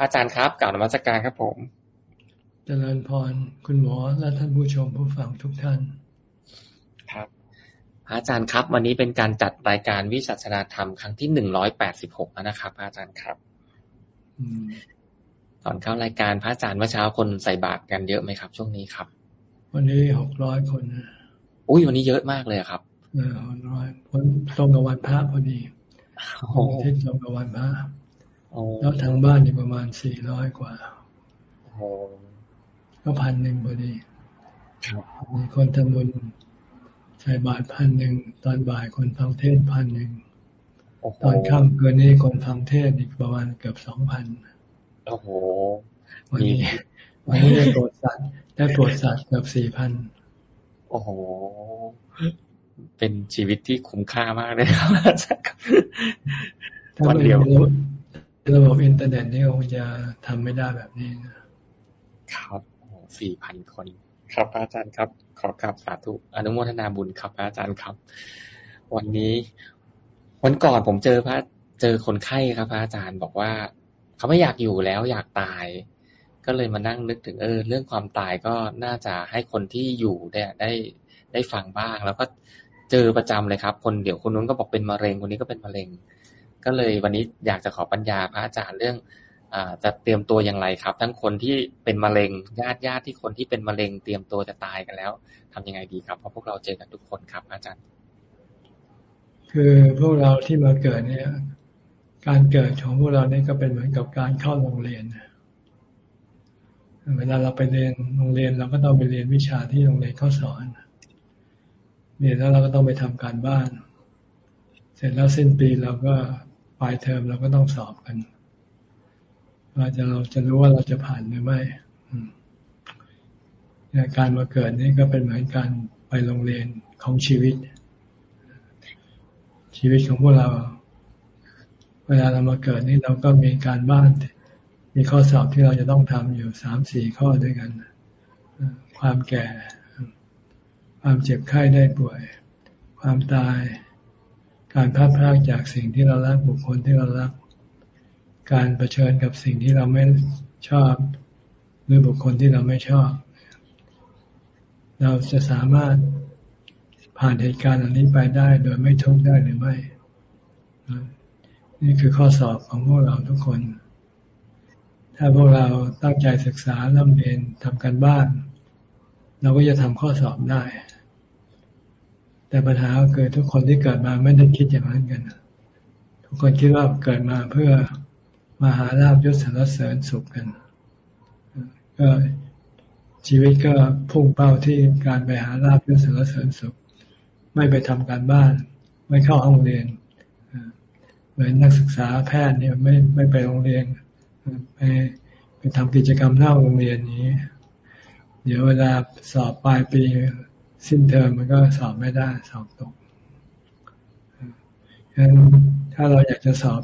อาจารย์ครับ กล่าวนมัสการครับผมเจริญพร คุณหมอและท่านผู้ชมผู้ฟังทุกท่าน ครับอาจารย์ครับ วันนี้เป็นการจัดรายการวิสัชนาธรรมครั้งที่หนึ่งร้อยแปดสิบหกนะครับ อาจารย์ครับตอนเข้ารายการพระอาจารย์เมื่อเช้าคนใส่บาตรกันเยอะไหมครับ ช่วงนี้ครับ วันนี้หกร้อยคนอุ้ยวันนี้เยอะมากเลยครับเออหกร้อยคนตรงกับวันพระพอดีที่ตรงกับวันพระ แล้วทางบ้านอีกประมาณสี่ร้อยกว่าก็พันหนึ่งพอดีมีคนทำบุญใส่บาทพันหนึ่งตอนบ่ายคนฟังเทศพันหนึ่งตอนค่ำเกินนี้คนฟังเทศอีกประมาณเกือบสองพันโอ้โหวันนี้วันนี้ได้โปรดสัตว์ได้โปรดสัตว์เกือบสี่พันโอ้โห เป็นชีวิตที่คุ้มค่ามากเลยครับอาจารย์ครับวันเดียว ระบบอินเทอร์เน็ตนี่คงจะทำไม่ได้แบบนี้นะครับสี่พันคน ครับอาจารย์ครับ ขอกราบสาธุอนุโมทนาบุญครับอาจารย์ครับ วันนี้ วันก่อนผมเจอพระเจอคนไข้ครับพระอาจารย์บอกว่า เขาไม่อยากอยู่แล้วอยากตาย ก็เลยมานั่งนึกถึงเออ เรื่องความตายก็น่าจะให้คนที่อยู่ได้ได้ได้ฟังบ้าง แล้วก็เจอประจำเลยครับ คนเดี๋ยวคนนู้นก็บอกเป็นมะเร็งคนนี้ก็เป็นมะเร็ง ก็เลยวันนี้อยากจะขอปัญญาพระอาจารย์เรื่องจะเตรียมตัวอย่างไรครับ ทั้งคนที่เป็นมะเร็งญาติญาติที่คนที่เป็นมะเร็งเตรียมตัวจะตายกันแล้ว ทํำยังไงดีครับเพราะพวกเราเจอกันทุกคนครับ อาจารย์ คือพวกเราที่มาเกิดเนี่ย การเกิดของพวกเราเนี่ยก็เป็นเหมือนกับการเข้าโรงเรียนเวลาเราไปเรียนโรงเรียนเราก็ต้องไปเรียนวิชาที่โรงเรียนเขาสอนเรียนแล้วเราก็ต้องไปทำการบ้าน เสร็จแล้วสิ้นปีเราก็ ปลายเทอมเราก็ต้องสอบกันว่าจะเราจะรู้ว่าเราจะผ่านหรือไม่การมาเกิดนี่ก็เป็นเหมือนการไปโรงเรียนของชีวิต ชีวิตของพวกเรา เวลาเรามาเกิดนี่เราก็มีการบ้าน มีข้อสอบที่เราจะต้องทำอยู่สามสี่ข้อด้วยกัน ความแก่ ความเจ็บไข้ได้ป่วย ความตาย การพัดพลากจากสิ่งที่เรารักบุคคลที่เรารัก การเผชิญกับสิ่งที่เราไม่ชอบ หรือบุคคลที่เราไม่ชอบ เราจะสามารถผ่านเหตุการณ์อันนี้ไปได้ โดยไม่ทุกข์ได้หรือไม่ นี่คือข้อสอบของพวกเราทุกคน ถ้าพวกเราตั้งใจศึกษาเริ่มเรียนทำกันบ้าน เราก็จะทำข้อสอบได้ แต่ปัญหาก็คือทุกคนที่เกิดมาไม่ได้คิดอย่างนั้นกัน ทุกคนคิดว่าเกิดมาเพื่อมาหาลาบยศสารเสริญสุขกัน ก็ชีวิตก็พุ่งเป้าที่การไปหาลาบยศสารเสริญสุข ไม่ไปทำการบ้าน ไม่เข้าห้องเรียนเหมือนนักศึกษาแพทย์เนี่ยไม่ไม่ไปโรงเรียนไปไปทำกิจกรรมนอกโรงเรียนนี้ เดี๋ยวเวลาสอบปลายปี สิ้นเทอมมันก็สอบไม่ได้สอบตกฉะนั้นถ้าเราอยากจะสอบ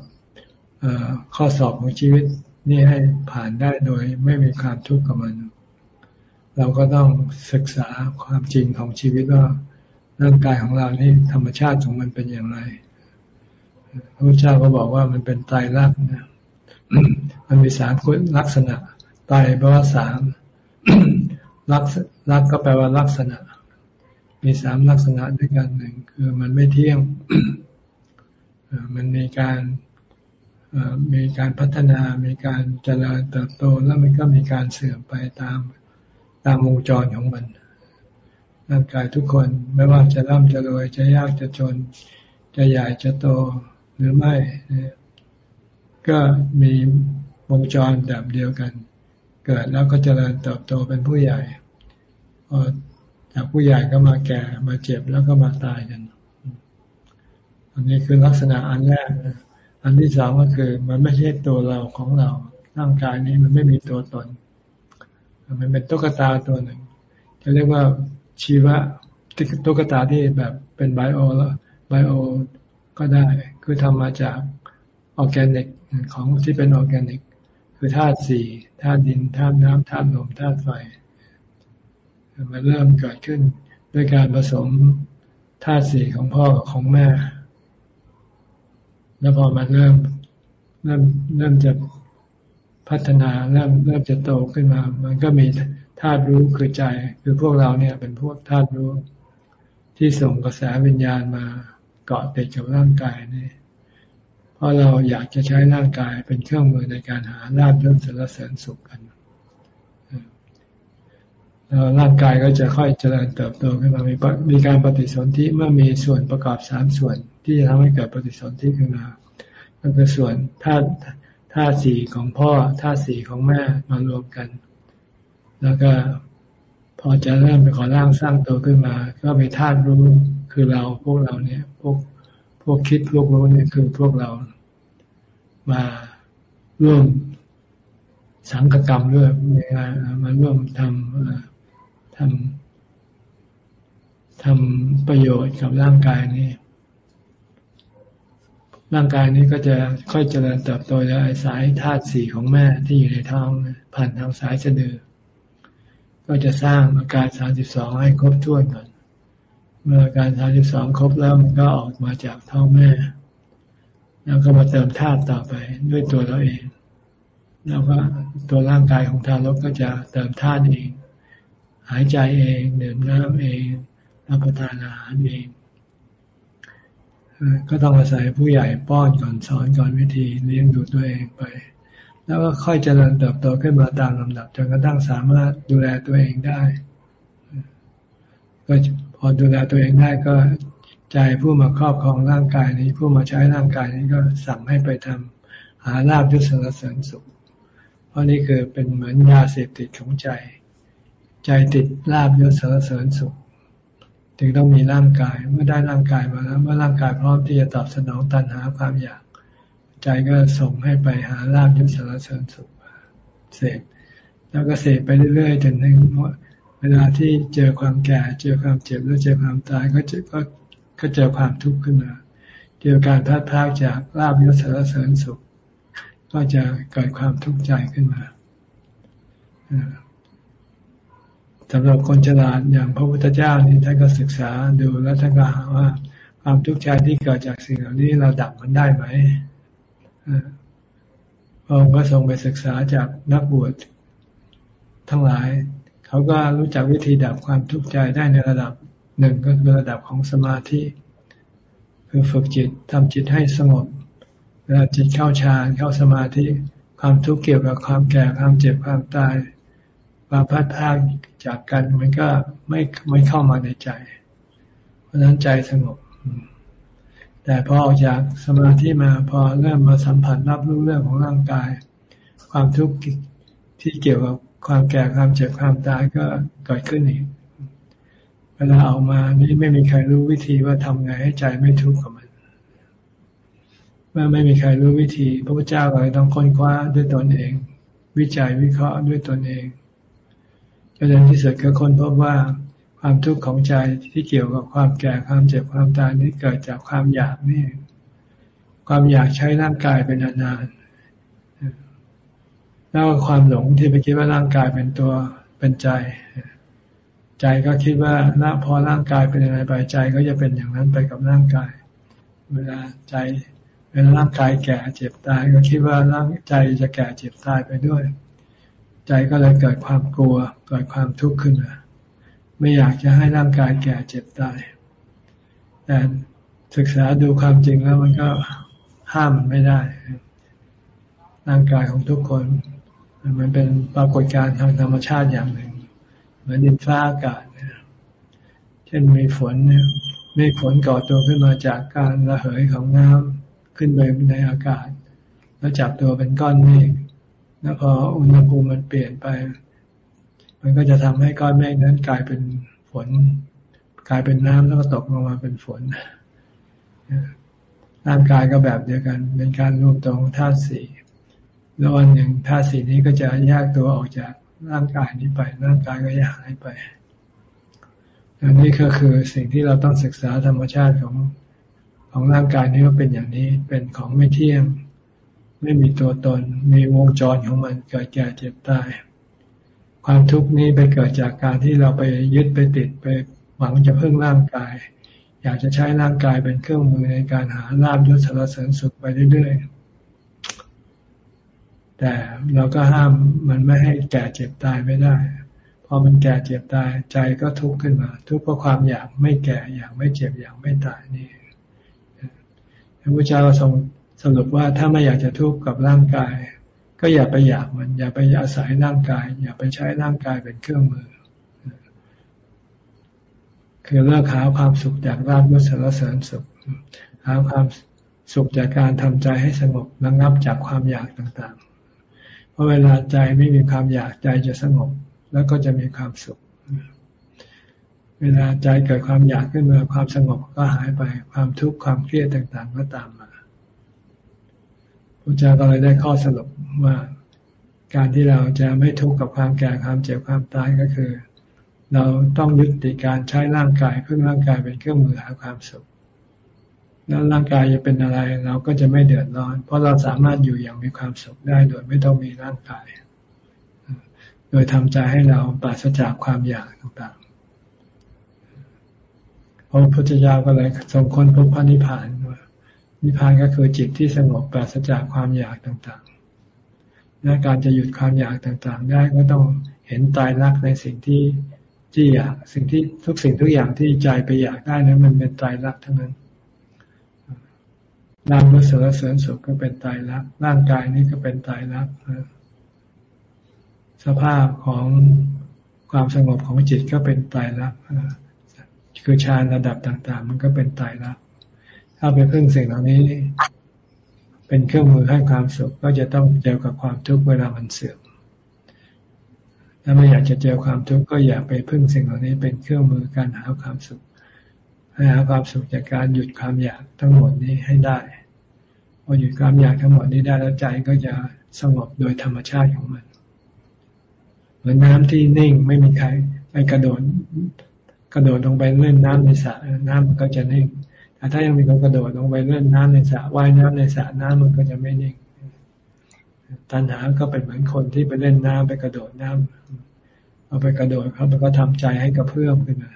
ข้อสอบของชีวิตนี่ให้ผ่านได้โดยไม่มีความทุกข์กับมัน เราก็ต้องศึกษาความจริงของชีวิตว่าร่างกายของเรานี่ธรรมชาติของมันเป็นอย่างไรพระพุทธเจ้าก็บอกว่ามันเป็นไตรลักนะมันมีสามคุณลักษณะไตรแปลว่าสามลักลักก็แปลว่าลักษณะ มีสามลักษณะด้วยกันหนึ่งคือมันไม่เที่ยงมันมีการมีการพัฒนา มีการเจริญเติบโต แล้วมันก็มีการเสื่อมไปตามตามวงจรของมัน ร่างกายทุกคนไม่ว่าจะร่ำจะรวยจะยากจะจน จะใหญ่จะโตหรือไม่ ก็มีวงจรแบบเดียวกัน เกิดแล้วก็เจริญเติบโตเป็นผู้ใหญ่พอ จากผู้ใหญ่ก็มาแก่มาเจ็บแล้วก็มาตายกัน อันนี้คือลักษณะอันแรก อันที่สองก็คือ มันไม่ใช่ตัวเราของเรา ร่างกายนี้มันไม่มีตัวตน มันเป็นตุ๊กตาตัวหนึ่ง จะเรียกว่าชีวะตุ๊กตาที่แบบเป็นไบโอแล้วไบโอก็ได้ คือทำมาจากออแกนิกของที่เป็นออแกนิก คือธาตุสี่ธาตุดินธาตุน้ำธาตุลมธาตุไฟ มันเริ่มเกิดขึ้นด้วยการผสมธาตุสี่ของพ่อของแม่ แล้วพอมันเริ่มเริ่มเริ่มจะพัฒนาเริ่มเริ่มจะโตขึ้นมา มันก็มีธาตุรู้คือใจ คือพวกเราเนี่ยเป็นพวกธาตุรู้ ที่ส่งกระแสวิญญาณมาเกาะติดกับร่างกายนี่เพราะเราอยากจะใช้ร่างกายเป็นเครื่องมือในการหาลาบยศสารเสริญสุขกัน ร่างกายก็จะค่อยเจริญเติบโตขึ้นมา มีมีการปฏิสนธิเมื่อมีส่วนประกอบสามส่วน ที่จะทำให้เกิดปฏิสนธิขึ้นมา ก็คือส่วนธาตุธาตุสี่ของพ่อธาตุสี่ของแม่มารวมกัน แล้วก็พอจะเริ่มไปขอร่างสร้างตัวขึ้นมา ก็มีธาตุรู้คือเราพวกเราเนี่ย พวกพวกคิดพวกรู้เนี่ยคือพวกเรามาร่วมสังกกรรมด้วยมาร่วมทำ ทำทำประโยชน์กับร่างกายนี้ ร่างกายนี้ก็จะค่อยเจริญเติบโตโดยสายธาตุสี่ของแม่ที่อยู่ในท้องผ่านทางสายสะดือ ก็จะสร้างอาการสามสิบสองให้ครบถ้วนก่อน เมื่ออาการสามสิบสองครบแล้วมันก็ออกมาจากท้องแม่ แล้วก็มาเติมธาตุต่อไปด้วยตัวเราเอง แล้วก็ตัวร่างกายของทารกก็จะเติมธาตุเอง หายใจเองดื่มน้ำเองรับประทานอาหารเองก็ต้องอาศัยผู้ใหญ่ป้อนก่อนสอนก่อนวิธีเลี้ยงดูตัวเองไป แล้วก็ค่อยเจริญเติบโตขึ้นมาตามลำดับจนกระทั่งสามารถดูแลตัวเองได้ก็พอดูแลตัวเองได้ก็ใจผู้มาครอบครองร่างกายนี้ ผู้มาใช้ร่างกายนี้ก็สั่งให้ไปทำหาลาบยศสรเสริญสุข เพราะนี่คือเป็นเหมือนยาเสพติดของใจ ใจติดลาบยศสรเสริญสุข จึงต้องมีร่างกาย เมื่อได้ร่างกายมาแล้ว เมื่อร่างกายพร้อมที่จะตอบสนองตันหาความอยาก ใจก็ส่งให้ไปหาลาบยศสารเสริญสุขเสกแล้วก็เสกไปเรื่อยๆจนถึงเวลาที่เจอความแก่ เจอความเจ็บหรือเจอความตายก็จอก็ก็เจอความทุกข์ขึ้นมา เจอการพัดพากจากลาบยศสารเสริญสุข ก็จะเกิดความทุกข์ใจขึ้นมา สำหรับคนฉลาดอย่างพระพุทธเจ้านี่ท่านก็ศึกษาดูแล้วท่านก็หาว่า ความทุกข์ใจที่เกิดจากสิ่งเหล่านี้เราดับมันได้ไหมพระองค์ก็ทรงไปศึกษาจากนักบวชทั้งหลาย เขาก็รู้จักวิธีดับความทุกข์ใจได้ในระดับหนึ่งก็คือระดับของสมาธิ คือฝึกจิตทำจิตให้สงบเวลาจิตเข้าฌานเข้าสมาธิ ความทุกข์เกี่ยวกับความแก่ความเจ็บความตาย ความพัดพากจากกันมันก็ไม่ไม่เข้ามาในใจ เพราะนั้นใจสงบ แต่พอออกจากสมาธิมาพอเริ่มมาสัมผัสรับรู้เรื่องของร่างกาย ความทุกข์ที่เกี่ยวกับความแก่ความเจ็บความตายก็เกิดขึ้นอีกเวลาออกมานี่ไม่มีใครรู้วิธีว่าทำไงให้ใจไม่ทุกข์กับมันเมื่อไม่มีใครรู้วิธี พระพุทธเจ้าเลยต้องค้นคว้าด้วยตนเอง วิจัยวิเคราะห์ด้วยตนเอง ก็นที่สุดก็ค้นพบว่าความทุกข์ของใจที่เกี่ยวกับความแก่ความเจ็บความตายนี้เกิดจากความอยากนี่ ความอยากใช้ร่างกายเป็นนานๆแล้วความหลงที่ไปคิดว่าร่างกายเป็นตัวเป็นใจ ใจก็คิดว่าพอร่างกายเป็นอะไรไปใจก็จะเป็นอย่างนั้นไปกับร่างกาย เวลาใจเวลาร่างกายแก่เจ็บตาย ก็คิดว่าร่างใจจะแก่เจ็บตายไปด้วย ใจก็เลยเกิดความกลัว เกิดความทุกข์ขึ้นมา ไม่อยากจะให้ร่างกายแก่เจ็บตาย แต่ศึกษาดูความจริงแล้วมันก็ห้ามมันไม่ได้ ร่างกายของทุกคนมันเป็นปรากฏการณ์ทางธรรมชาติอย่างหนึ่ง เหมือนดินฟ้าอากาศเนี่ยเช่นมีฝนเนี่ยมีฝนก่อตัวขึ้นมาจากการระเหยของน้ำขึ้นไปในอากาศ แล้วจับตัวเป็นก้อนเมฆ แล้วพออุณหภูมิมันเปลี่ยนไป มันก็จะทำให้ก้อนเมฆนั้นกลายเป็นฝน กลายเป็นน้ำแล้วก็ตกลงมาเป็นฝนร่างกายก็แบบเดียวกัน เป็นการรวมตัวของธาตุสี่แล้ววันหนึ่งธาตุสี่นี้ก็จะแยกตัวออกจากร่างกายนี้ไป ร่างกายก็จะหายไปอันนี้ก็คือสิ่งที่เราต้องศึกษาธรรมชาติของของร่างกายนี้ว่าเป็นอย่างนี้เป็นของไม่เที่ยง ไม่มีตัวตน มีวงจรของมันเกิดแก่เจ็บตาย ความทุกข์นี้ไปเกิดจากการที่เราไปยึดไปติดไปหวังจะพึ่งร่างกาย อยากจะใช้ร่างกายเป็นเครื่องมือในการหาลาบยศสารเสริญสุขไปเรื่อยๆแแต่เราก็ห้ามมันไม่ให้แก่เจ็บตายไม่ได้ พอมันแก่เจ็บตายใจก็ทุกข์ขึ้นมา ทุกข์เพราะความอยากไม่แก่อยากไม่เจ็บอยากไม่ตายนี่พระพุทธเจ้าทรง สรุปว่าถ้าไม่อยากจะทุกข์กับร่างกาย ก็อย่าไปอยากมัน อย่าไปอาศัยร่างกาย อย่าไปใช้ร่างกายเป็นเครื่องมือ คือเลิกหาความสุขจากราบยศสารเสริญสุข หาความสุขจากการทำใจให้สงบระงับจากความอยากต่างๆ เพราะเวลาใจไม่มีความอยากใจจะสงบ แล้วก็จะมีความสุข เวลาใจเกิดความอยากขึ้นมาความสงบก็หายไป ความทุกข์ความเครียดต่างๆ ก็ตามมา พระเจ้าก็เลยได้ข้อสรุปว่าการที่เราจะไม่ทุกข์กับความแก่ความเจ็บความตายก็คือ เราต้องยุติการใช้ร่างกายเพื่อร่างกายเป็นเครื่องมือหาความสุข แล้วร่างกายจะเป็นอะไรเราก็จะไม่เดือดร้อน เพราะเราสามารถอยู่อย่างมีความสุขได้โดยไม่ต้องมีร่างกาย โดยทำใจให้เราปราศจากความอยากต่างๆพระพุทธเจ้าก็เลยทรงค้นพบพระนิพพานว่า นิพพานก็คือจิตที่สงบปราศจากความอยากต่างๆ และการจะหยุดความอยากต่างๆ ได้ก็ต้องเห็นตายรักในสิ่งที่ที่อยากสิ่งที่ทุกสิ่งทุกอย่างที่ใจไปอยากได้นั้น มันเป็นตายรักทั้งนั้นลาภเสริญเสริญสุขก็เป็นตายรักร่างกายนี้ก็เป็นตายรักสภาพของความสงบของจิตก็เป็นตายรักคือฌานระดับต่าง ๆ มันก็เป็นตายรัก ถ้าไปพึ่งสิ่งเหล่านี้ เป็นเครื่องมือให้ความสุข ก็จะต้องเจอกับความทุกข์เวลามันเสื่อมถ้าไม่อยากจะเจอความทุกข์ก็อย่าไปพึ่งสิ่งเหล่านี้เป็นเครื่องมือการหาความสุขให้หาความสุขจากการหยุดความอยากทั้งหมดนี้ให้ได้พอหยุดความอยากทั้งหมดนี้ได้แล้วใจก็จะสงบโดยธรรมชาติของมัน เหมือนน้ำที่นิ่งไม่มีใครไปกระโดดกระโดดลงไปเล่นน้ำในสระน้ำมันก็จะนิ่ง แต่ถ้ายังมีคนกระโดดลงไปเล่นน้ำในสระว่ายน้ำในสระน้ำมันก็จะไม่นิ่ง ตัณหาก็เป็นเหมือนคนที่ไปเล่นน้ำไปกระโดดน้ำเอาไปกระโดดเขามันก็ทำใจให้กระเพื่อมขึ้นมา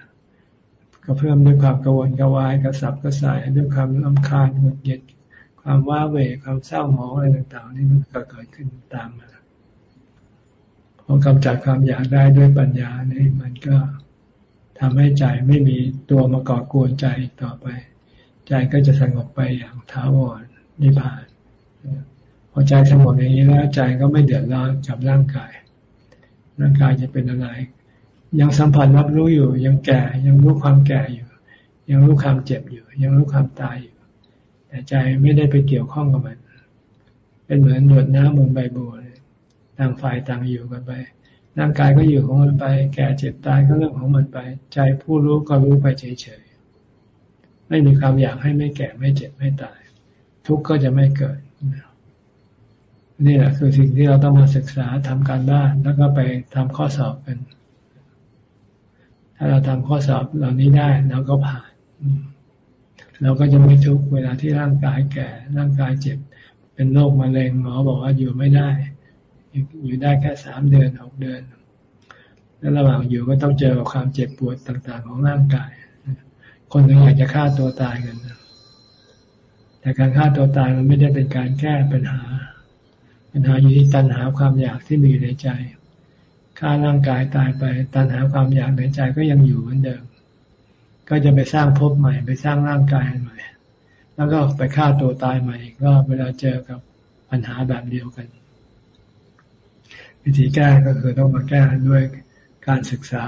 ก็เพิ่อมด้วยความกังวลกวายกระสับกระส่ายด้วยความลำคาญหงุดหงิดความว้าเหวความเศร้าหมองอะไรต่างๆ นี่มันก็เกิดขึ้นตามมาพอกำจัดความอยากได้ด้วยปัญญานี่มันก็ทำให้ใจไม่มีตัวมาก่อกวนใจต่อไป ใจก็จะสงบไปอย่างท้าวรนิพพานพอใจสงบอย่างนี้แล้วใจก็ไม่เดือดร้อนกับร่างกาย ร่างกายจะเป็นอะไร ยังสัมผัสรับรู้อยู่ ยังแก่ยังรู้ความแก่อยู่ ยังรู้ความเจ็บอยู่ ยังรู้ความตายอยู่ แต่ใจไม่ได้ไปเกี่ยวข้องกับมัน เป็นเหมือนหยดน้ำบนใบบัวต่างฝ่ายต่างอยู่กันไปร่างกายก็อยู่ของมันไป แก่เจ็บตายก็เรื่องของมันไป ใจผู้รู้ก็รู้ไปเฉย ไม่มีความอยากให้ไม่แก่ไม่เจ็บไม่ตาย ทุกข์ก็จะไม่เกิดนี่แหละคือสิ่งที่เราต้องมาศึกษาทำการบ้านแล้วก็ไปทำข้อสอบกัน ถ้าเราทำข้อสอบเหล่านี้ได้เราก็ผ่าน เราก็จะไม่ทุกเวลาที่ร่างกายแก่ ร่างกายเจ็บ เป็นโรคมะเร็งหมอบอกว่าอยู่ไม่ได้ อยู่ได้แค่สามเดือนหกเดือน แล้วระหว่างอยู่ก็ต้องเจอกับความเจ็บปวดต่างๆของร่างกาย คนหนึ่งอยากจะฆ่าตัวตายกันแต่การฆ่าตัวตายมันไม่ได้เป็นการแก้ปัญหา ปัญหาอยู่ที่ตัณหาความอยากที่มีในใจฆ่าร่างกายตายไป ตัณหาความอยากในใจก็ยังอยู่เหมือนเดิม ก็จะไปสร้างภพใหม่ ไปสร้างร่างกายใหม่ แล้วก็ไปฆ่าตัวตายใหม่ก็เวลาเจอกับปัญหาแบบเดียวกัน วิธีแก้ก็คือต้องมาแก้ด้วยการศึกษา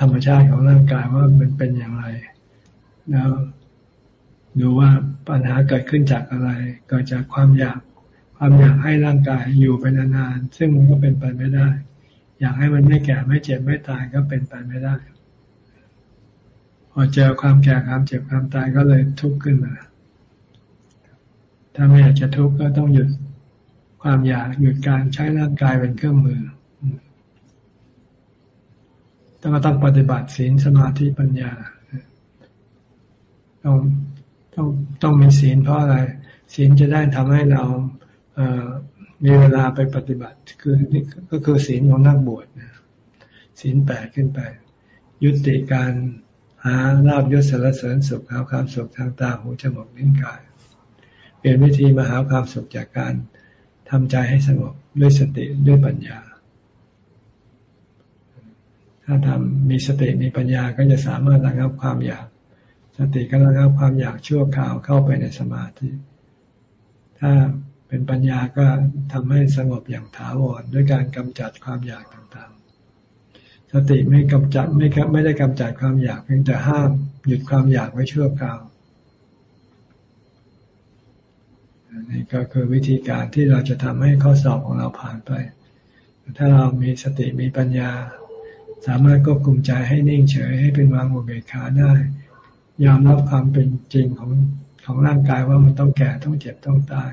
ธรรมชาติของร่างกายว่ามันเป็นอย่างไร แล้วดูว่าปัญหาเกิดขึ้นจากอะไร เกิดจากความอยาก ความอยากให้ร่างกายอยู่ไปนานๆ ซึ่งมันก็เป็นไปไม่ได้ อยากให้มันไม่แก่ไม่เจ็บไม่ตายก็เป็นไปไม่ได้ พอเจอความแก่ความเจ็บความตายก็เลยทุกข์ขึ้นมา ถ้าไม่อยากจะทุกข์ก็ต้องหยุดความอยากหยุดการใช้ร่างกายเป็นเครื่องมือ ต้องต้องปฏิบัติศีลสมาธิปัญญา ต้องต้องต้องมีศีลเพราะอะไร ศีลจะได้ทำให้เราเมีเวลาไปปฏิบัติ คือนี่ก็คือศีลของนักบวชศีลแปดขึ้นไป ยุติการหาลาบยศสารเสริญสุขหาความสุขทางตาหูจมูกลิ้นกาย เปลี่ยนวิธีมาหาความสุขจากการทำใจให้สงบด้วยสติด้วยปัญญา ถ้าทำมีสติมีปัญญาก็จะสามารถระงับความอยาก สติก็ระงับความอยากชั่วคราวเข้าไปในสมาธิ ถ้าเป็นปัญญาก็ทำให้สงบอย่างถาวรด้วยการกำจัดความอยากต่างๆ สติไม่กำจัดไม่ครับไม่ได้กำจัดความอยากเพียงแต่ห้ามหยุดความอยากไว้ชั่วคราวนี่ก็คือวิธีการที่เราจะทำให้ข้อสอบของเราผ่านไป ถ้าเรามีสติมีปัญญา สามารถควบคุมใจให้นิ่งเฉยให้เป็นวางอุเบกขาได้ ยอมรับความเป็นจริงของของร่างกายว่ามันต้องแก่ต้องเจ็บต้องตาย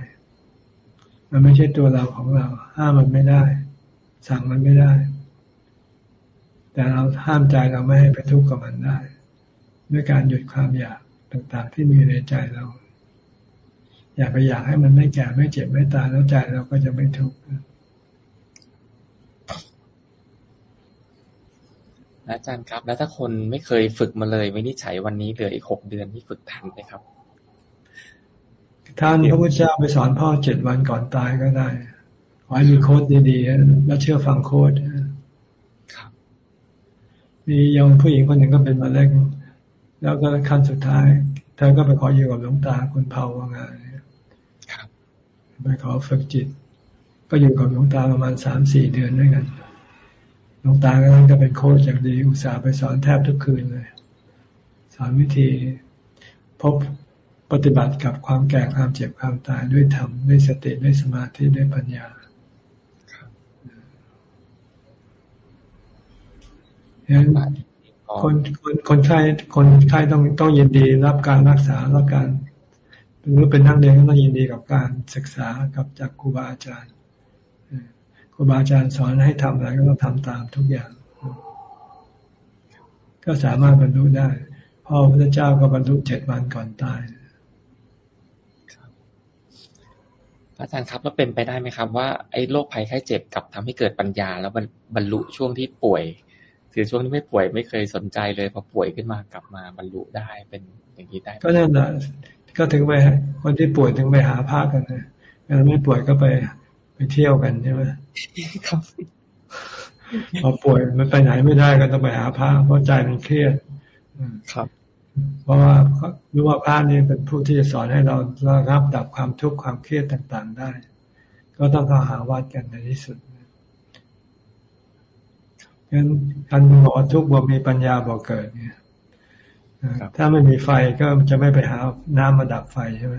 มันไม่ใช่ตัวเราของเรา ห้ามมันไม่ได้ สั่งมันไม่ได้ แต่เราห้ามใจเราไม่ให้ไปทุกข์กับมันได้ ด้วยการหยุดความอยากต่างๆ ที่มีในใจเรา อย่าไปอยากให้มันไม่แก่ไม่เจ็บไม่ตายแล้วใจเราก็จะไม่ทุกข์ อาจารย์ครับ แล้วถ้าคนไม่เคยฝึกมาเลยวินิจฉัยวันนี้เหลืออีกหกเดือนที่ฝึกทันไหมครับท่านพระพุทธเจ้าไปสอนพ่อเจ็ดวันก่อนตายก็ได้ขอให้มีโค้ดดีๆ แล้วเชื่อฟังโค้ดครับมียองผู้หญิงคนหนึ่งก็เป็นมาเล็กแล้วก็ขั้นสุดท้าย เธอก็ไปขออยู่กับหลวงตาคุณเผาว่างานไปขอฝึกจิต ก็อยู่กับหลวงตาประมาณสามสี่เดือนด้วยกันห ลวงตาก็จะเป็นโค้ชอย่างดี อุตส่าห์ไปสอนแทบทุกคืนเลย สอนวิธีพบปฏิบัติกับความแก่ความเจ็บความตายด้วยธรรมด้วยสติด้วยสมาธิด้วยปัญญาฉะนั้นคนคนคนไข้คนไข้ต้องต้องยินดีรับการรักษารับการหรือเป็นนักเรียนก็ต้องยินดีกับการศึกษากับจากครูบาอาจารย์ค รูบาอาจารย์สอนให้ทำอะไรก็ต้องทำตามทุกอย่าง ก็สามารถบรรลุได้พ่อพระเจ้าก็บรรลุเจ็ดวันก่อนตายอาจารย์ครับแล้วเป็นไปได้ไหมครับ ว่าไอ้โรคภัยไข้เจ็บกับทำให้เกิดปัญญา แล้วบรรลุช่วงที่ป่วย คือช่วงที่ไม่ป่วยไม่เคยสนใจเลยพอป่วยขึ้นมากลับมาบรรลุได้เป็นอย่างนี้ได้ ก็นั่นแหละก็ถึงไปคนที่ป่วยถึงไปหาพระกันนะเวลาไม่ป่วยก็ไป ไปเที่ยวกันใช่ไหมครับพอป่วยมันไปไหนไม่ได้ก็ต้องไปหาพระเพราะใจมันเครียดครับ เพราะว่ารู้ว่าพระนี่เป็นผู้ที่จะสอนให้เราระงับดับความทุกข์ความเครียดต่างๆได้ ก็ต้องเข้าหาวัดกันในที่สุดงั้นการบอกทุกข์บ่มีปัญญาบ่เกิดเนี่ยถ้าไม่มีไฟก็จะไม่ไปหาน้ำมาดับไฟใช่ไหม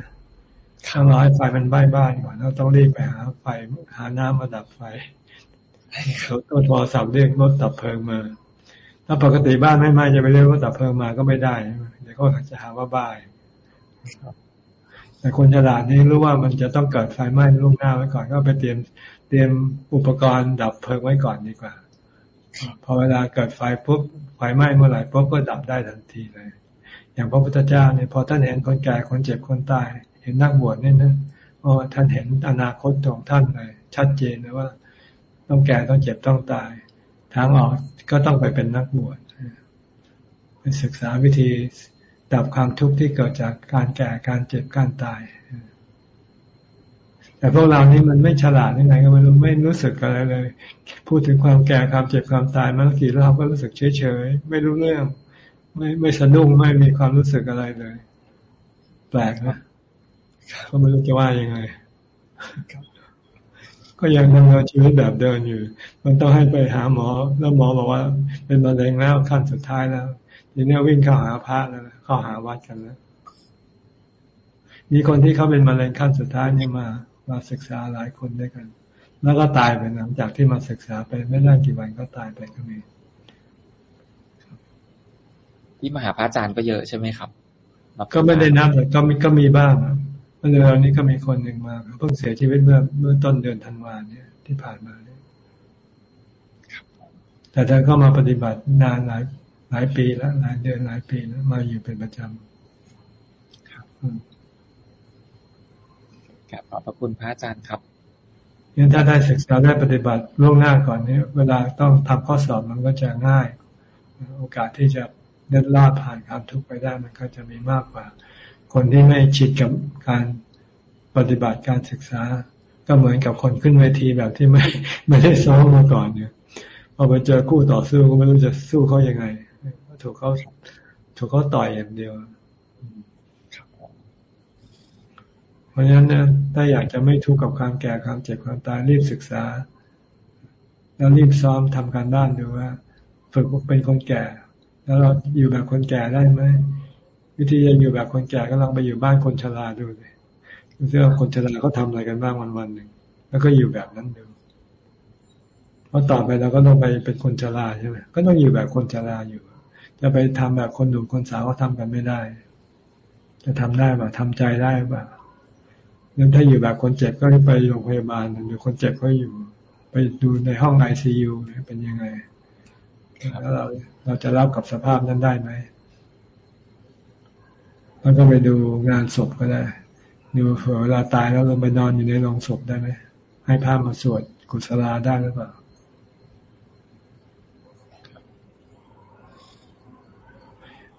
ข้างร้อยไฟมันใบ้บ้านก่อนเราต้องรีบไปหาไฟหาน้ำมาดับไฟเขาต้องโทรศัพท์เรียกรถดับเพลิงมา ถ้าปกติบ้านไม่ไหม้จะไปเรียกรถดับเพลิงมาก็ไม่ได้เดี๋ยวก็จะหาว่าบ้าแต่คนฉลาดนี่รู้ว่ามันจะต้องเกิดไฟไหม้ล่วงหน้าไว้ก่อน ก็ไปเตรียมเตรียมอุปกรณ์ดับเพลิงไว้ก่อนดีกว่า พอเวลาเกิดไฟปุ๊บไฟไหม้เมื่อไหร่ปุ๊บก็ดับได้ทันทีเลย อย่างพระพุทธเจ้าเนี่ยพอท่านเห็นคนแก่คนเจ็บคนตาย ห็นนักบวชเนี่ยนะโอ้ท่านเห็นอนาคตของท่านเลยชัดเจนเลยว่า ต้องแก่ต้องเจ็บต้องตาย ทางออกก็ต้องไปเป็นนักบวชไปศึกษาวิธีดับความทุกข์ที่เกิดจากการแก่การเจ็บการตาย แต่พวกเรานี่มันไม่ฉลาดยังไงก็ไม่รู้ไม่รู้สึกอะไรเลย พูดถึงความแก่ความเจ็บความตายมากี่รอบก็รู้สึกเฉยเฉยไม่รู้เรื่อง ไม่ไม่สะดุ้งไม่มีความรู้สึกอะไรเลย แปลกนะ ก็ไม่รู้จะว่ายังไงก็ยังดำเนินชีวิตแบบเดินอยู่ มันต้องให้ไปหาหมอ แล้วหมอบอกว่า เป็นมะเร็งแล้วขั้นสุดท้ายแล้ว ทีนี้วิ่งเข้าหาพระแล้วเข้าหาวัดกันแล้วมีคนที่เขาเป็นมะเร็งขั้นสุดท้ายนี่มา มาศึกษาหลายคนด้วยกัน แล้วก็ตายไปหลังจากที่มาศึกษาไปไม่ได้กี่วันก็ตายไปก็มีที่มหาพระอาจารย์ก็เยอะใช่ไหมครับ ก็ไม่ได้นับแต่ก็มีก็มีบ้าง เมื่อเดือนนี้ก็มีคนหนึ่งมาเพิ่งเสียชีวิตเมื่อเมื่อต้นเดือนธันวาเนี่ยที่ผ่านมาเนี่ยแต่เธอก็มาปฏิบัตินานหลายหลายปีแล้วหลายเดือนหลายปีแล้วมาอยู่เป็นประจำครับครับขอบพระคุณพระอาจารย์ครับยันถ้าได้ศึกษาได้ปฏิบัติล่วงหน้าก่อนนี้เวลาต้องทำข้อสอบมันก็จะง่าย โอกาสที่จะเดินลาดผ่านความทุกข์ไปได้มันก็จะมีมากกว่า คนที่ไม่ชิดกับการปฏิบัติการศึกษา ก็เหมือนกับคนขึ้นเวทีแบบที่ไม่ไม่ได้ซ้อมมาก่อนเนี่ยพอไปเจอคู่ต่อสู้ก็ไม่รู้จะสู้เขายังไงถูกเขาถูกเขาต่อยอย่างเดียวเพราะฉะนั้นนะถ้าอยากจะไม่ทุกข์กับความแก่ความเจ็บความตายรีบศึกษา แล้วรีบซ้อมทำการบ้านดูว่าฝึกเป็นคนแก่ แล้วเราอยู่แบบคนแก่ได้ไหม วิธีจะอยู่แบบคนแก่ก็ลองไปอยู่บ้านคนชราดูเลยดูซิว่าคนชราเขาทาอะไรกันบ้างวันวันหนึ่งแล้วก็อยู่แบบนั้นดูเพราะต่อไปเราก็ต้องไปเป็นคนชราใช่ไหมก็ต้องอยู่แบบคนชราอยู่ จะไปทำแบบคนหนุ่มคนสาวเขาทากันไม่ได้ จะทำได้ป่ะทำใจได้ป่ะนั้นถ้าอยู่แบบคนเจ็บก็ไปโรงพยาบาลหรือคนเจ็บก็อยู่ ไปดูในห้องไอซียูเป็นยังไงแล้วเราเราจะรับกับสภาพนั้นได้ไหม แล้วก็ไปดูงานศพก็ได้ดูเผื่อเวลาตายแล้วลงไปนอนอยู่ในโรงศพได้ไหมให้พามาสวดกุศลาได้หรือเปล่า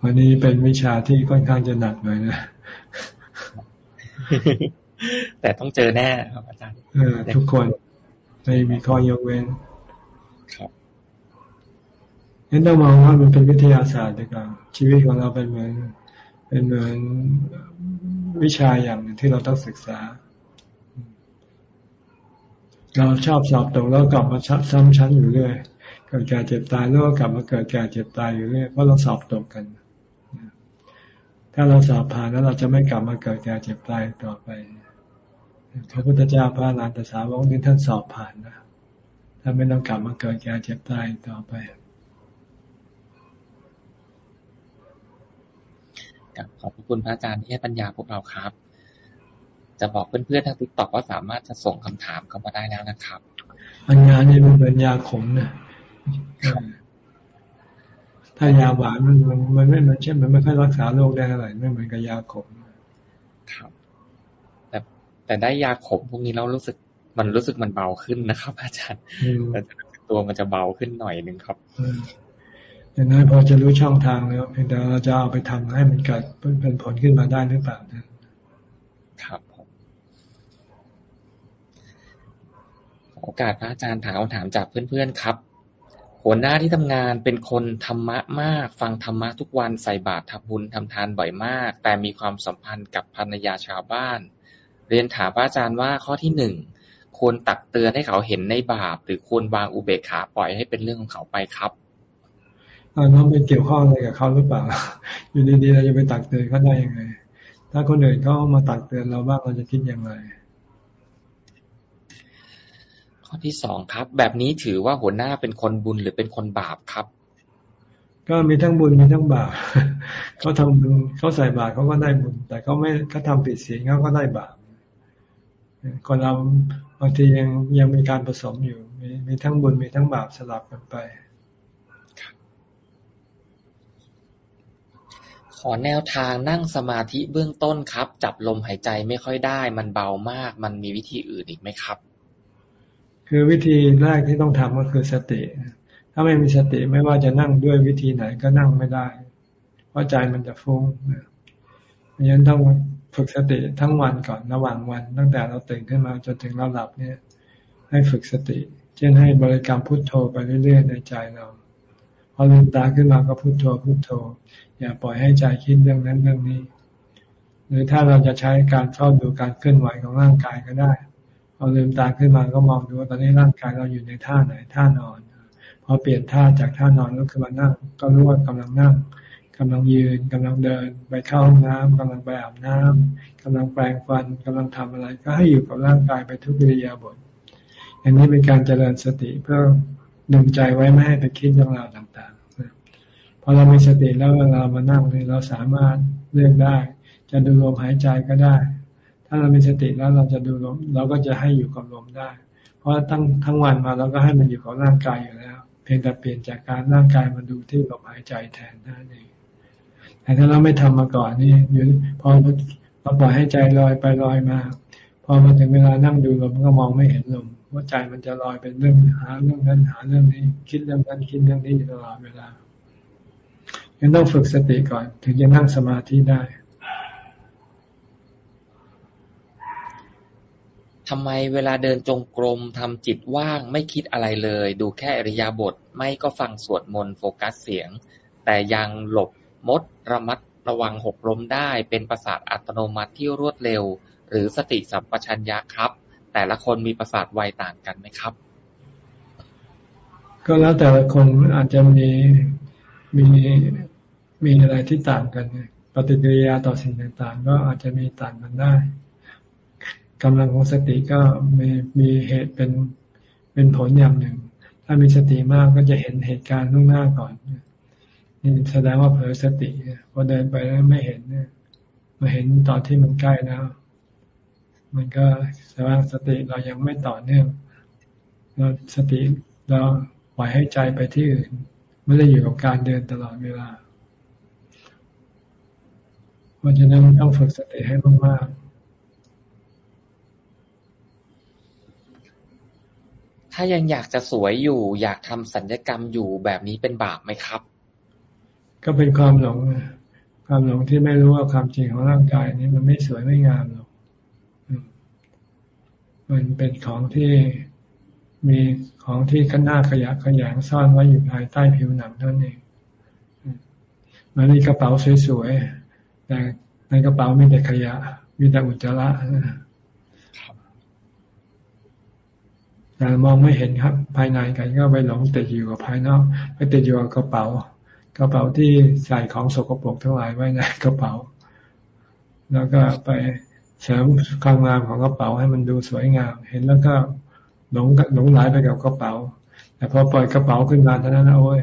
วันนี้เป็นวิชาที่ค่อนข้างจะหนักหน่อยนะ แต่ต้องเจอแน่ครับอาจารย์ทุกคนไม่มีข้อยกเว้น ครับนั่นต้องมองว่ามันเป็นวิทยาศาสตร์ดีกว่าชีวิตของเราเป็นเหมือน เป็นเหมือนวิชาอย่างหนึ่งที่เราต้องศึกษา เราชอบสอบตกแล้วกลับมาซ้ำชั้นอยู่เรื่อยเกิดแก่เจ็บตายแล้วก็กลับมาเกิดแก่เจ็บตายอยู่เรื่อยเพราะเราสอบตกกัน ถ้าเราสอบผ่านแล้วเราจะไม่กลับมาเกิดแก่เจ็บตายต่อไปพระพุทธเจ้าพระลานตสาวกนี้ท่านสอบผ่านนะถ้านไม่ต้องกลับมาเกิดแก่เจ็บตายต่อไป ขอบคุณพระอาจารย์ที่ให้ปัญญาพวกเราครับ จะบอกเพื่อนๆทางติ๊กต็อกว่าสามารถจะส่งคำถามเข้ามาได้แล้วนะครับ ปัญญานี่มันเป็นยาขมนะถ้ายาหวานมันมันมันไม่มันเช่นมันไม่ค่อยรักษาโรคได้เท่าไหร่ไม่เหมือนกับยาขมครับ แต่แต่ได้ยาขมพวกนี้เรารู้สึกมันรู้สึกมันเบาขึ้นนะครับ อาจารย์แต่ตัวมันจะเบาขึ้นหน่อยนึงครับ อย่างนั้นพอจะรู้ช่องทางแล้วเพียงแต่เราจะเอาไปทำให้มันเกิดเป็นผลขึ้นมาได้หรือเปล่านะครับโอกาสพระอาจารย์ถามคำถามจากเพื่อนๆครับ หัวหน้าที่ทำงานเป็นคนธรรมะมาก ฟังธรรมะทุกวันใส่บาตรทำบุญทำทานบ่อยมาก แต่มีความสัมพันธ์กับภรรยาชาวบ้าน เรียนถามพระอาจารย์ว่าข้อที่หนึ่งควรตักเตือนให้เขาเห็นในบาป หรือควรวางอุเบกขาปล่อยให้เป็นเรื่องของเขาไปครับ เราไปเกี่ยวข้องอะไรกับเขาหรือเปล่า อยู่ดีๆเราจะไปตักเตือนเขาได้ยังไง ถ้าคนอื่นเขามาตักเตือนเราบ้างเราจะคิดยังไงข้อที่สองครับ แบบนี้ถือว่าหัวหน้าเป็นคนบุญหรือเป็นคนบาปครับ ก็มีทั้งบุญมีทั้งบาปเขาทำบุญเขาใส่บาปเขาก็ได้บุญ แต่เขาไม่เขาทาผิดศีลเขาก็ได้บาปคนเราบางทียังยังมีการผสมอยู่ มีมีทั้งบุญมีทั้งบาปสลับกันไป ขอแนวทางนั่งสมาธิเบื้องต้นครับ จับลมหายใจไม่ค่อยได้ มันเบามาก มันมีวิธีอื่นอีกไหมครับ คือวิธีแรกที่ต้องทำก็คือสติ ถ้าไม่มีสติไม่ว่าจะนั่งด้วยวิธีไหนก็นั่งไม่ได้ เพราะใจมันจะฟุ้งเพราะฉะนั้นต้องฝึกสติทั้งวันก่อนระหว่างวัน ตั้งแต่เราตื่นขึ้นมาจนถึงเราหลับเนี่ย ให้ฝึกสติ เช่นให้บริกรรมพุทโธไปเรื่อยๆในใจเรา อลืมตาขึ้นมาก็พุทโธพุทโธ อย่าปล่อยให้ใจคิดเรื่องนั้นเรื่องนี้ หรือถ้าเราจะใช้การเฝ้าดูการเคลื่อนไหวของร่างกายก็ได้พอลืมตาขึ้นมาก็มองดูว่าตอนนี้ร่างกายเราอยู่ในท่าไหนท่านอน พอเปลี่ยนท่าจากท่านอนก็คือมานั่ง ก็รู้ว่ากำลังนั่งกำลังยืนกำลังเดิน ไปเข้าห้องน้ำกำลังไปอาบน้ำกำลังแปรงฟันกำลังทำอะไร ก็ให้อยู่กับร่างกายไปทุกวิริยาบถอย่างนี้เป็นการเจริญสติเพื่อ ดึงใจไว้ไม่ให้ไปคิดเรื่องราวต่างๆพอเรามีสติแล้วเวลามานั่งเนี่ยเราสามารถเลือกได้ จะดูลมหายใจก็ได้ ถ้าเรามีสติแล้วเราจะดูลมเราก็จะให้อยู่กับลมได้ เพราะทั้งทั้งวันมาเราก็ให้มันอยู่กับร่างกายอยู่แล้ว เพียงแต่เปลี่ยนจากการร่างกายมาดูที่ลมหายใจแทนนั่นเองแต่ถ้าเราไม่ทำมาก่อนนี่อยู่พอเราปล่อยให้ใจลอยไปลอยมา พอมาถึงเวลานั่งดูลมก็มองไม่เห็นลม ว่าใจมันจะลอยเป็นเรื่องหาเรื่องนั้นหาเรื่องนี้ คิดเรื่องนั้นคิดเรื่องนี้อยู่ตลอดเวลายังต้องฝึกสติก่อน ถึงจะนั่งสมาธิได้ทำไมเวลาเดินจงกรมทำจิตว่างไม่คิดอะไรเลย ดูแค่อริยาบทไม่ก็ฟังสวดมนต์โฟกัสเสียง แต่ยังหลบมดระมัดระวังหกล้มได้เป็นประสาทอัตโนมัติที่รวดเร็ว หรือสติสัมปชัญญะครับ แต่ละคนมีประสาทไวต่างกันไหมครับ ก็แล้วแต่ละคนอาจจะมีมีมีอะไรที่ต่างกันปฏิกิริยาต่อสิ่งต่างๆ ก็อาจจะมีต่างกันได้กำลังของสติก็มีมีเหตุเป็นเป็นผลอย่างหนึ่ง ถ้ามีสติมากก็จะเห็นเหตุการณ์ล่วงหน้าก่อนนี่แสดงว่าเผลอสติพอเดินไปแล้วไม่เห็นมาเห็นตอนที่มันใกล้แล้ว มันก็แสดงสติเรายังไม่ต่อเนื่อง เราสติเราปล่อยให้ใจไปที่อื่น ไม่ได้อยู่กับการเดินตลอดเวลา เพราะฉะนั้นต้องฝึกสติให้มากๆถ้ายังอยากจะสวยอยู่ อยากทำสัญญกรรมอยู่แบบนี้เป็นบาปไหมครับ ก็เป็นความหลง ความหลงที่ไม่รู้ว่าความจริงของร่างกายนี้มันไม่สวยไม่งามหรอก มันเป็นของที่มีของที่ข้างหน้าขยะขยงซ่อนไว้อยู่ภายใต้ผิวหนังนั่นเองมันมีกระเป๋าสวยๆแต่ในกระเป๋ามีแต่ขยะ มีแต่อุจจาระแต่มองไม่เห็นครับ ภายในกันก็ไปหลงติดอยู่กับภายนอกไปติดอยู่กับกระเป๋า กระเป๋าที่ใส่ของสกปรกทั้งหลายไว้ในกระเป๋า แล้วก็ไป เสริมความงามของกระเป๋าให้มันดูสวยงาม เห็นแล้วก็หลงหลงไหลไปกับกระเป๋า แต่พอปล่อยกระเป๋าขึ้นมาเท่านั้นโอ้ย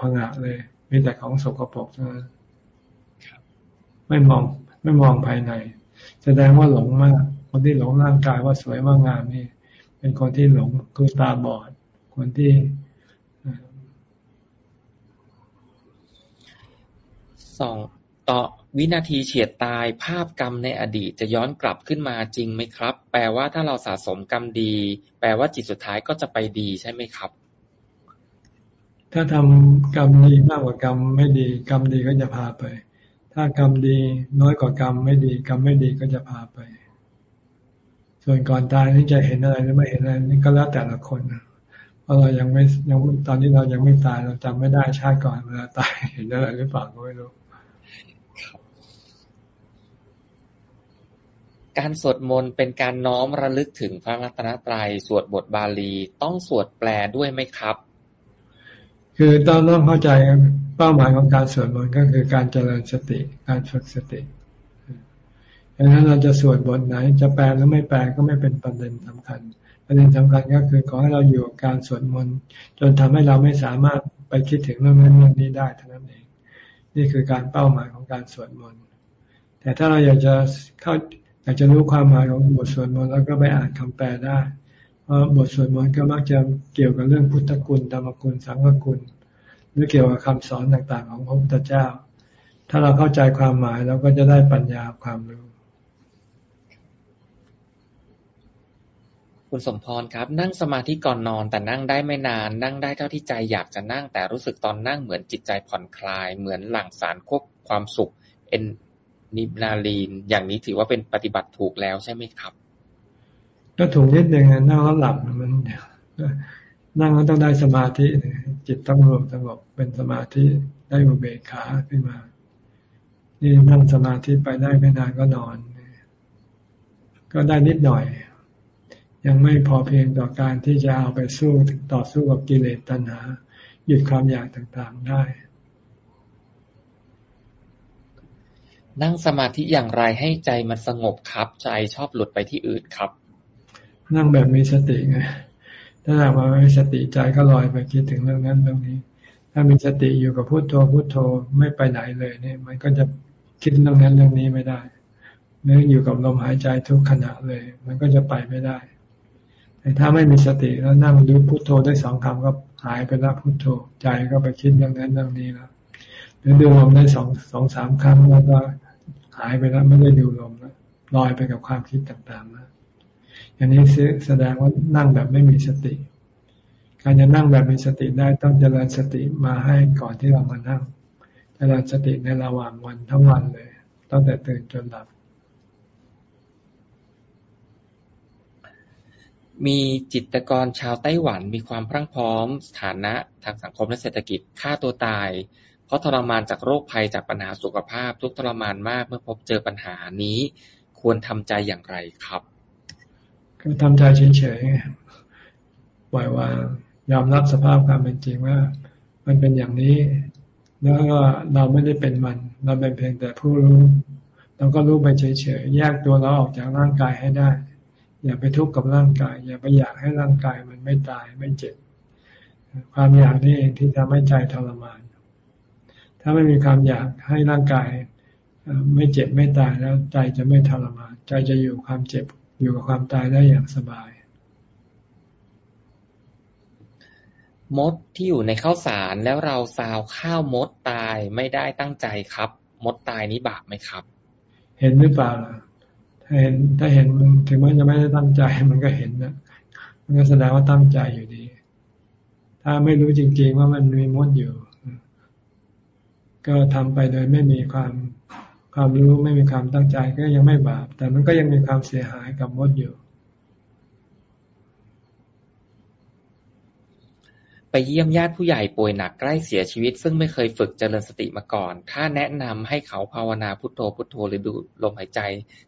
พังะเลย มีแต่ของสกปรกเท่านั้นไม่มองไม่มองภายใน แสดงว่าหลงมาก คนที่หลงร่างกายว่าสวยว่างามนี่ เป็นคนที่หลงคือตาบอด คนที่สองต่อ วินาทีเฉียดตาย ภาพกรรมในอดีตจะย้อนกลับขึ้นมาจริงไหมครับ แปลว่าถ้าเราสะสมกรรมดี แปลว่าจิตสุดท้ายก็จะไปดีใช่ไหมครับ ถ้าทำกรรมดีมากกว่ากรรมไม่ดี กรรมดีก็จะพาไป ถ้ากรรมดีน้อยกว่ากรรมไม่ดี กรรมไม่ดีก็จะพาไป ส่วนก่อนตายนี่จะเห็นอะไรหรือไม่เห็นอะไรนี่ก็แล้วแต่ละคนเพราะเรายังไม่ยังตอนนี้เรายังไม่ตายเราจำไม่ได้ชาติก่อนเวลาตายเห็นอะไรหรือเปล่าก็ไม่รู้ การสวดมนต์เป็นการน้อมระลึกถึงพระรัตนตรัยสวดบทบาลี ต้องสวดแปลด้วยไหมครับ คือต้องต้องเข้าใจเป้าหมายของการสวดมนต์ก็คือการเจริญสติ การฝึกสติดังนั้นเราจะสวดบทไหน จะแปลหรือไม่แปลก็ไม่เป็นประเด็นสำคัญ ประเด็นสำคัญก็คือขอให้เราอยู่กับการสวดมนต์จนทำให้เราไม่สามารถไปคิดถึงเรื่องนั้นเรื่องนี้ได้เท่านั้นเอง นี่คือการเป้าหมายของการสวดมนต์แต่ถ้าเราอยากจะเข้า อยากจะรู้ความหมายของบทสวดมนต์แล้วก็ไปอ่านคำแปลได้ เพราะบทสวดมนต์ก็มักจะเกี่ยวกับเรื่องพุทธคุณธรรมคุณสังฆคุณหรือเกี่ยวกับคำสอนต่างๆ ของพระพุทธเจ้า ถ้าเราเข้าใจความหมายเราก็จะได้ปัญญาความรู้คุณสมพรครับ นั่งสมาธิก่อนนอน แต่นั่งได้ไม่นาน นั่งได้เท่าที่ใจอยากจะนั่งแต่รู้สึกตอนนั่งเหมือนจิตใจผ่อนคลาย เหมือนหลั่งสารควบความสุขเอน นิบนาลีน อย่างนี้ถือว่าเป็นปฏิบัติถูกแล้วใช่ไหมครับ ก็ถูกนิดนึงนั่งแล้วหลับมันนั่งแล้วต้องได้สมาธิจิตต้องรวมสงบเป็นสมาธิได้อุเบกขาขึ้นมา นี่นั่งสมาธิไปได้ไม่นานก็นอน ก็ได้นิดหน่อย ยังไม่พอเพียงต่อการที่จะเอาไปสู้ต่อสู้กับกิเลสตัณหา หยุดความอยากต่างๆได้ นั่งสมาธิอย่างไรให้ใจมันสงบครับ ใจชอบหลุดไปที่อื่นครับ นั่งแบบมีสติไง ถ้าหากว่าไม่มีสติใจก็ลอยไปคิดถึงเรื่องนั้นเรื่องนี้ ถ้ามีสติอยู่กับพุโทโธพุโทโธไม่ไปไหนเลยเนี่ย มันก็จะคิดเรื่องนั้นเรื่องนี้ไม่ได้เนื่องอยู่กับลมหายใจทุกขณะเลย มันก็จะไปไม่ได้ แต่ถ้าไม่มีสติแล้วนั่งดูพุโทโธได้สองคำก็หายไปแล้วพุโทโธ ใจก็ไปคิดเรื่องนั้นเรื่องนี้แล้วหรือดูลมได้สองสองสามครั้งแล้วก็ายไปแล้วไม่ได้ดูลมแล้วลอยไปกับความคิดต่างๆแล้วอย่างนี้แสดงว่านั่งแบบไม่มีสติ การจะนั่งแบบมีสติได้ต้องเจริญสติมาให้ก่อนที่เรามานั่งเจริญสติในระหว่างวันทั้งวันเลยตั้งแต่ตื่นจนหลับ มีจิตกรชาวไต้หวันมีความพรั่งพร้อมสถานะทางสังคมและเศรษฐกิจฆ่าตัวตาย เพราะทรมานจากโรคภัยจากปัญหาสุขภาพ ทุกทรมานมากเมื่อพบเจอปัญหานี้ ควรทำใจอย่างไรครับก็ทำใจเฉยๆปล่อยวางยอมรับสภาพความเป็นจริงว่า มันเป็นอย่างนี้ แล้วก็เราไม่ได้เป็นมัน เราเป็นเพียงแต่ผู้รู้เราก็รู้ไปเฉยๆแยกตัวเราออกจากร่างกายให้ได้ อย่าไปทุกข์กับร่างกาย อย่าไปอยากให้ร่างกายมันไม่ตายไม่เจ็บความอยากนี่เองที่ทำให้ใจทรมาน ถ้าไม่มีความอยากให้ร่างกายไม่เจ็บไม่ตายแล้วใจจะไม่ทรมานใจจะอยู่ความเจ็บอยู่กับความตายได้อย่างสบาย มดที่อยู่ในข้าวสารแล้วเราซาวข้าวมดตายไม่ได้ตั้งใจครับ มดตายนี้บาปไหมครับ เห็นหรือเปล่าถ้าเห็นถ้าเห็นถึงแม้จะไม่ได้ตั้งใจมันก็เห็นนะมันก็แสดงว่าตั้งใจอยู่ดี ถ้าไม่รู้จริง ๆ ว่ามันมีมดอยู่ ก็ทำไปโดยไม่มีความความรู้ไม่มีความตั้งใจก็ยังไม่บาป แต่มันก็ยังมีความเสียหายกับมดอยู่ ไปเยี่ยมญาติผู้ใหญ่ป่วยหนักใกล้เสียชีวิต ซึ่งไม่เคยฝึกเจริญสติมาก่อน ถ้าแนะนำให้เขาภาวนาพุทโธพุทโธหรือดูลมหายใจ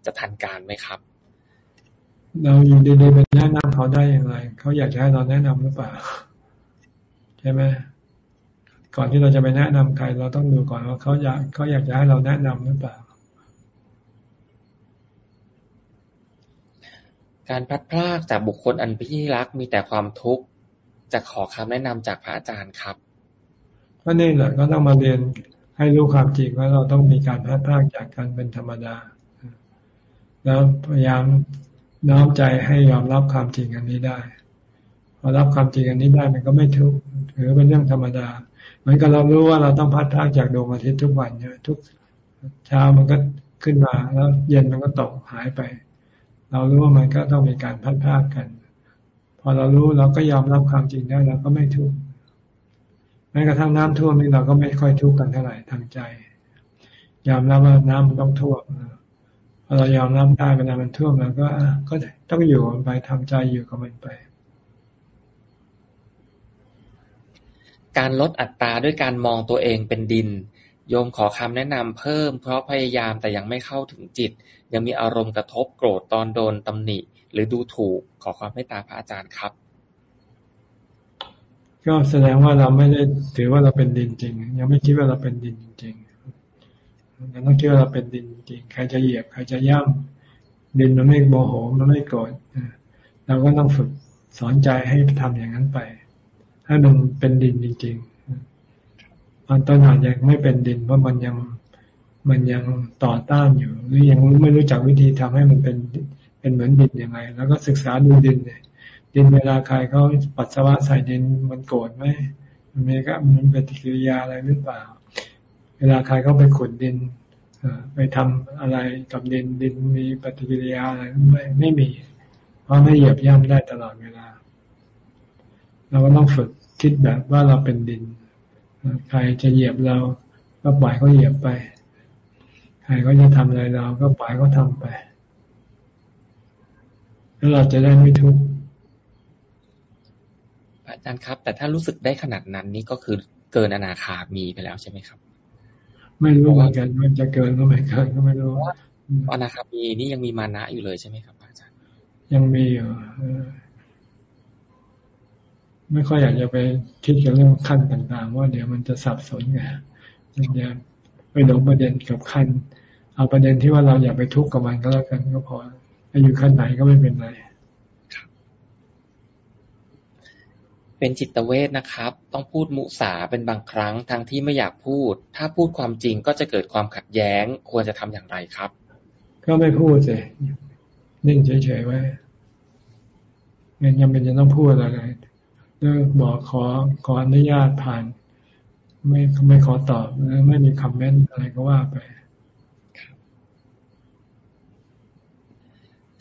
จะทันการไหมครับ เราอยู่ดีๆไปแนะนำเขาได้อย่างไร เขาอยากจะให้เราแนะนำหรือเปล่า ใช่ไหม ก่อนที่เราจะไปแนะนำใคร เราต้องดูก่อนว่าเขาอยากเขาอยากจะให้เราแนะนำหรือเปล่า การพัดพลากจากบุคคลอันพิรักมีแต่ความทุกข์จะขอคำแนะนำจากพระอาจารย์ครับก็นี่แหละก็ต้องมาเรียนให้รู้ความจริงว่าเราต้องมีการพัดพลากจากกันเป็นธรรมดา แล้วพยายามน้อมใจให้ยอมรับความจริงอันนี้ได้พอรับความจริงอันนี้ได้มันก็ไม่ทุกข์ถือเป็นเรื่องธรรมดาเห มือนกับเรารู้ว่าเราต้องพัดพากจากดวงอาทิตย์ทุกวันเนี่ยทุกเช้ามันก็ขึ้นมาแล้วเย็นมันก็ตกหายไป เรารู้ว่ามันก็ต้องมีการพัดพากกัน พอเรารู้เราก็ยอมรับความจริงได้เราก็ไม่ทุกข์แม้กระทั่งน้ำท่วมนี่เราก็ไม่ค่อยทุกข์กันเท่าไหร่ทางใจ ยอมรับว่าน้ำมันต้องท่วมพอเรายอมรับได้เวลามันท่วมเราก็ก็ต้องอยู่มันไปทำใจอยู่กับมันไป การลดอัตราด้วยการมองตัวเองเป็นดิน โยมขอคำแนะนำเพิ่ม เพราะพยายามแต่ยังไม่เข้าถึงจิต ยังมีอารมณ์กระทบโกรธตอนโดนตำหนิ หรือดูถูกขอความเมตตาพระอาจารย์ครับ ก็แสดงว่าเราไม่ได้ถือว่าเราเป็นดินจริง ยังไม่คิดว่าเราเป็นดินจริงยังต้องคิดว่าเราเป็นดินจริง ใครจะเหยียบ ใครจะย่ำดินมันไม่โมโหมันไม่โกรธเราก็ต้องฝึกสอนใจให้ทำอย่างนั้นไป ให้มันเป็นดินจริงๆมันต้นอาจยังไม่เป็นดิน เพราะมันยังมันยังต่อต้านอยู่ หรือยังไม่รู้จักวิธีทำให้มันเป็นเป็นเหมือนดินยังไง แล้วก็ศึกษาดูดินเนี่ยดินเวลาใครเขาปัสสาวะใส่ดินมันโกรธไหมมันมีก็มันเป็นกิริยาอะไรหรือเปล่า เวลาใครเขาไปขุดดินไปทำอะไรกับดินดินมีปฏิกิริยาอะไรไม่ไม่มี เพราะไม่เหยียบย่ำได้ตลอดเวลา เราก็ต้องฝึกคิดแบบว่าเราเป็นดิน ใครจะเหยียบเราก็ปล่อยเขาเหยียบไป ใครก็จะทำอะไรเราก็ปล่อยเขาทาไป แล้วเราจะได้ไม่ทุกข์อาจารย์ครับ แต่ถ้ารู้สึกได้ขนาดนั้นนี่ก็คือเกินอนาคามีไปแล้วใช่ไหมครับ ไม่รู้เหมือนกันมันจะเกินก็ไม่เกินก็ไม่รู้อนาคามีนี่ยังมีมานะอยู่เลยใช่ไหมครับอาจารย์ยังมีอยู่ ไม่ค่อยอยากจะไปคิดกับเรื่องขั้นต่างๆ ว่าเดี๋ยวมันจะสับสนไงมันจะไปหลงประเด็นกับขั้น เอาประเด็นที่ว่าเราอย่าไปทุกข์กับมันก็แล้วกันก็พอไปอยู่ขั้นไหนก็ไม่เป็นไรเป็นจิตเวทนะครับ ต้องพูดมุสาเป็นบางครั้งทั้งที่ไม่อยากพูด ถ้าพูดความจริงก็จะเกิดความขัดแย้ง ควรจะทำอย่างไรครับ ก็ไม่พูดสินิ่งเฉยๆไว้เงินยังเป็นจะต้องพูดอะไร เลิกบอกขอขออนุญาตผ่าน ไม่ไม่ขอตอบหรือไม่มีคอมเมนต์อะไรก็ว่าไป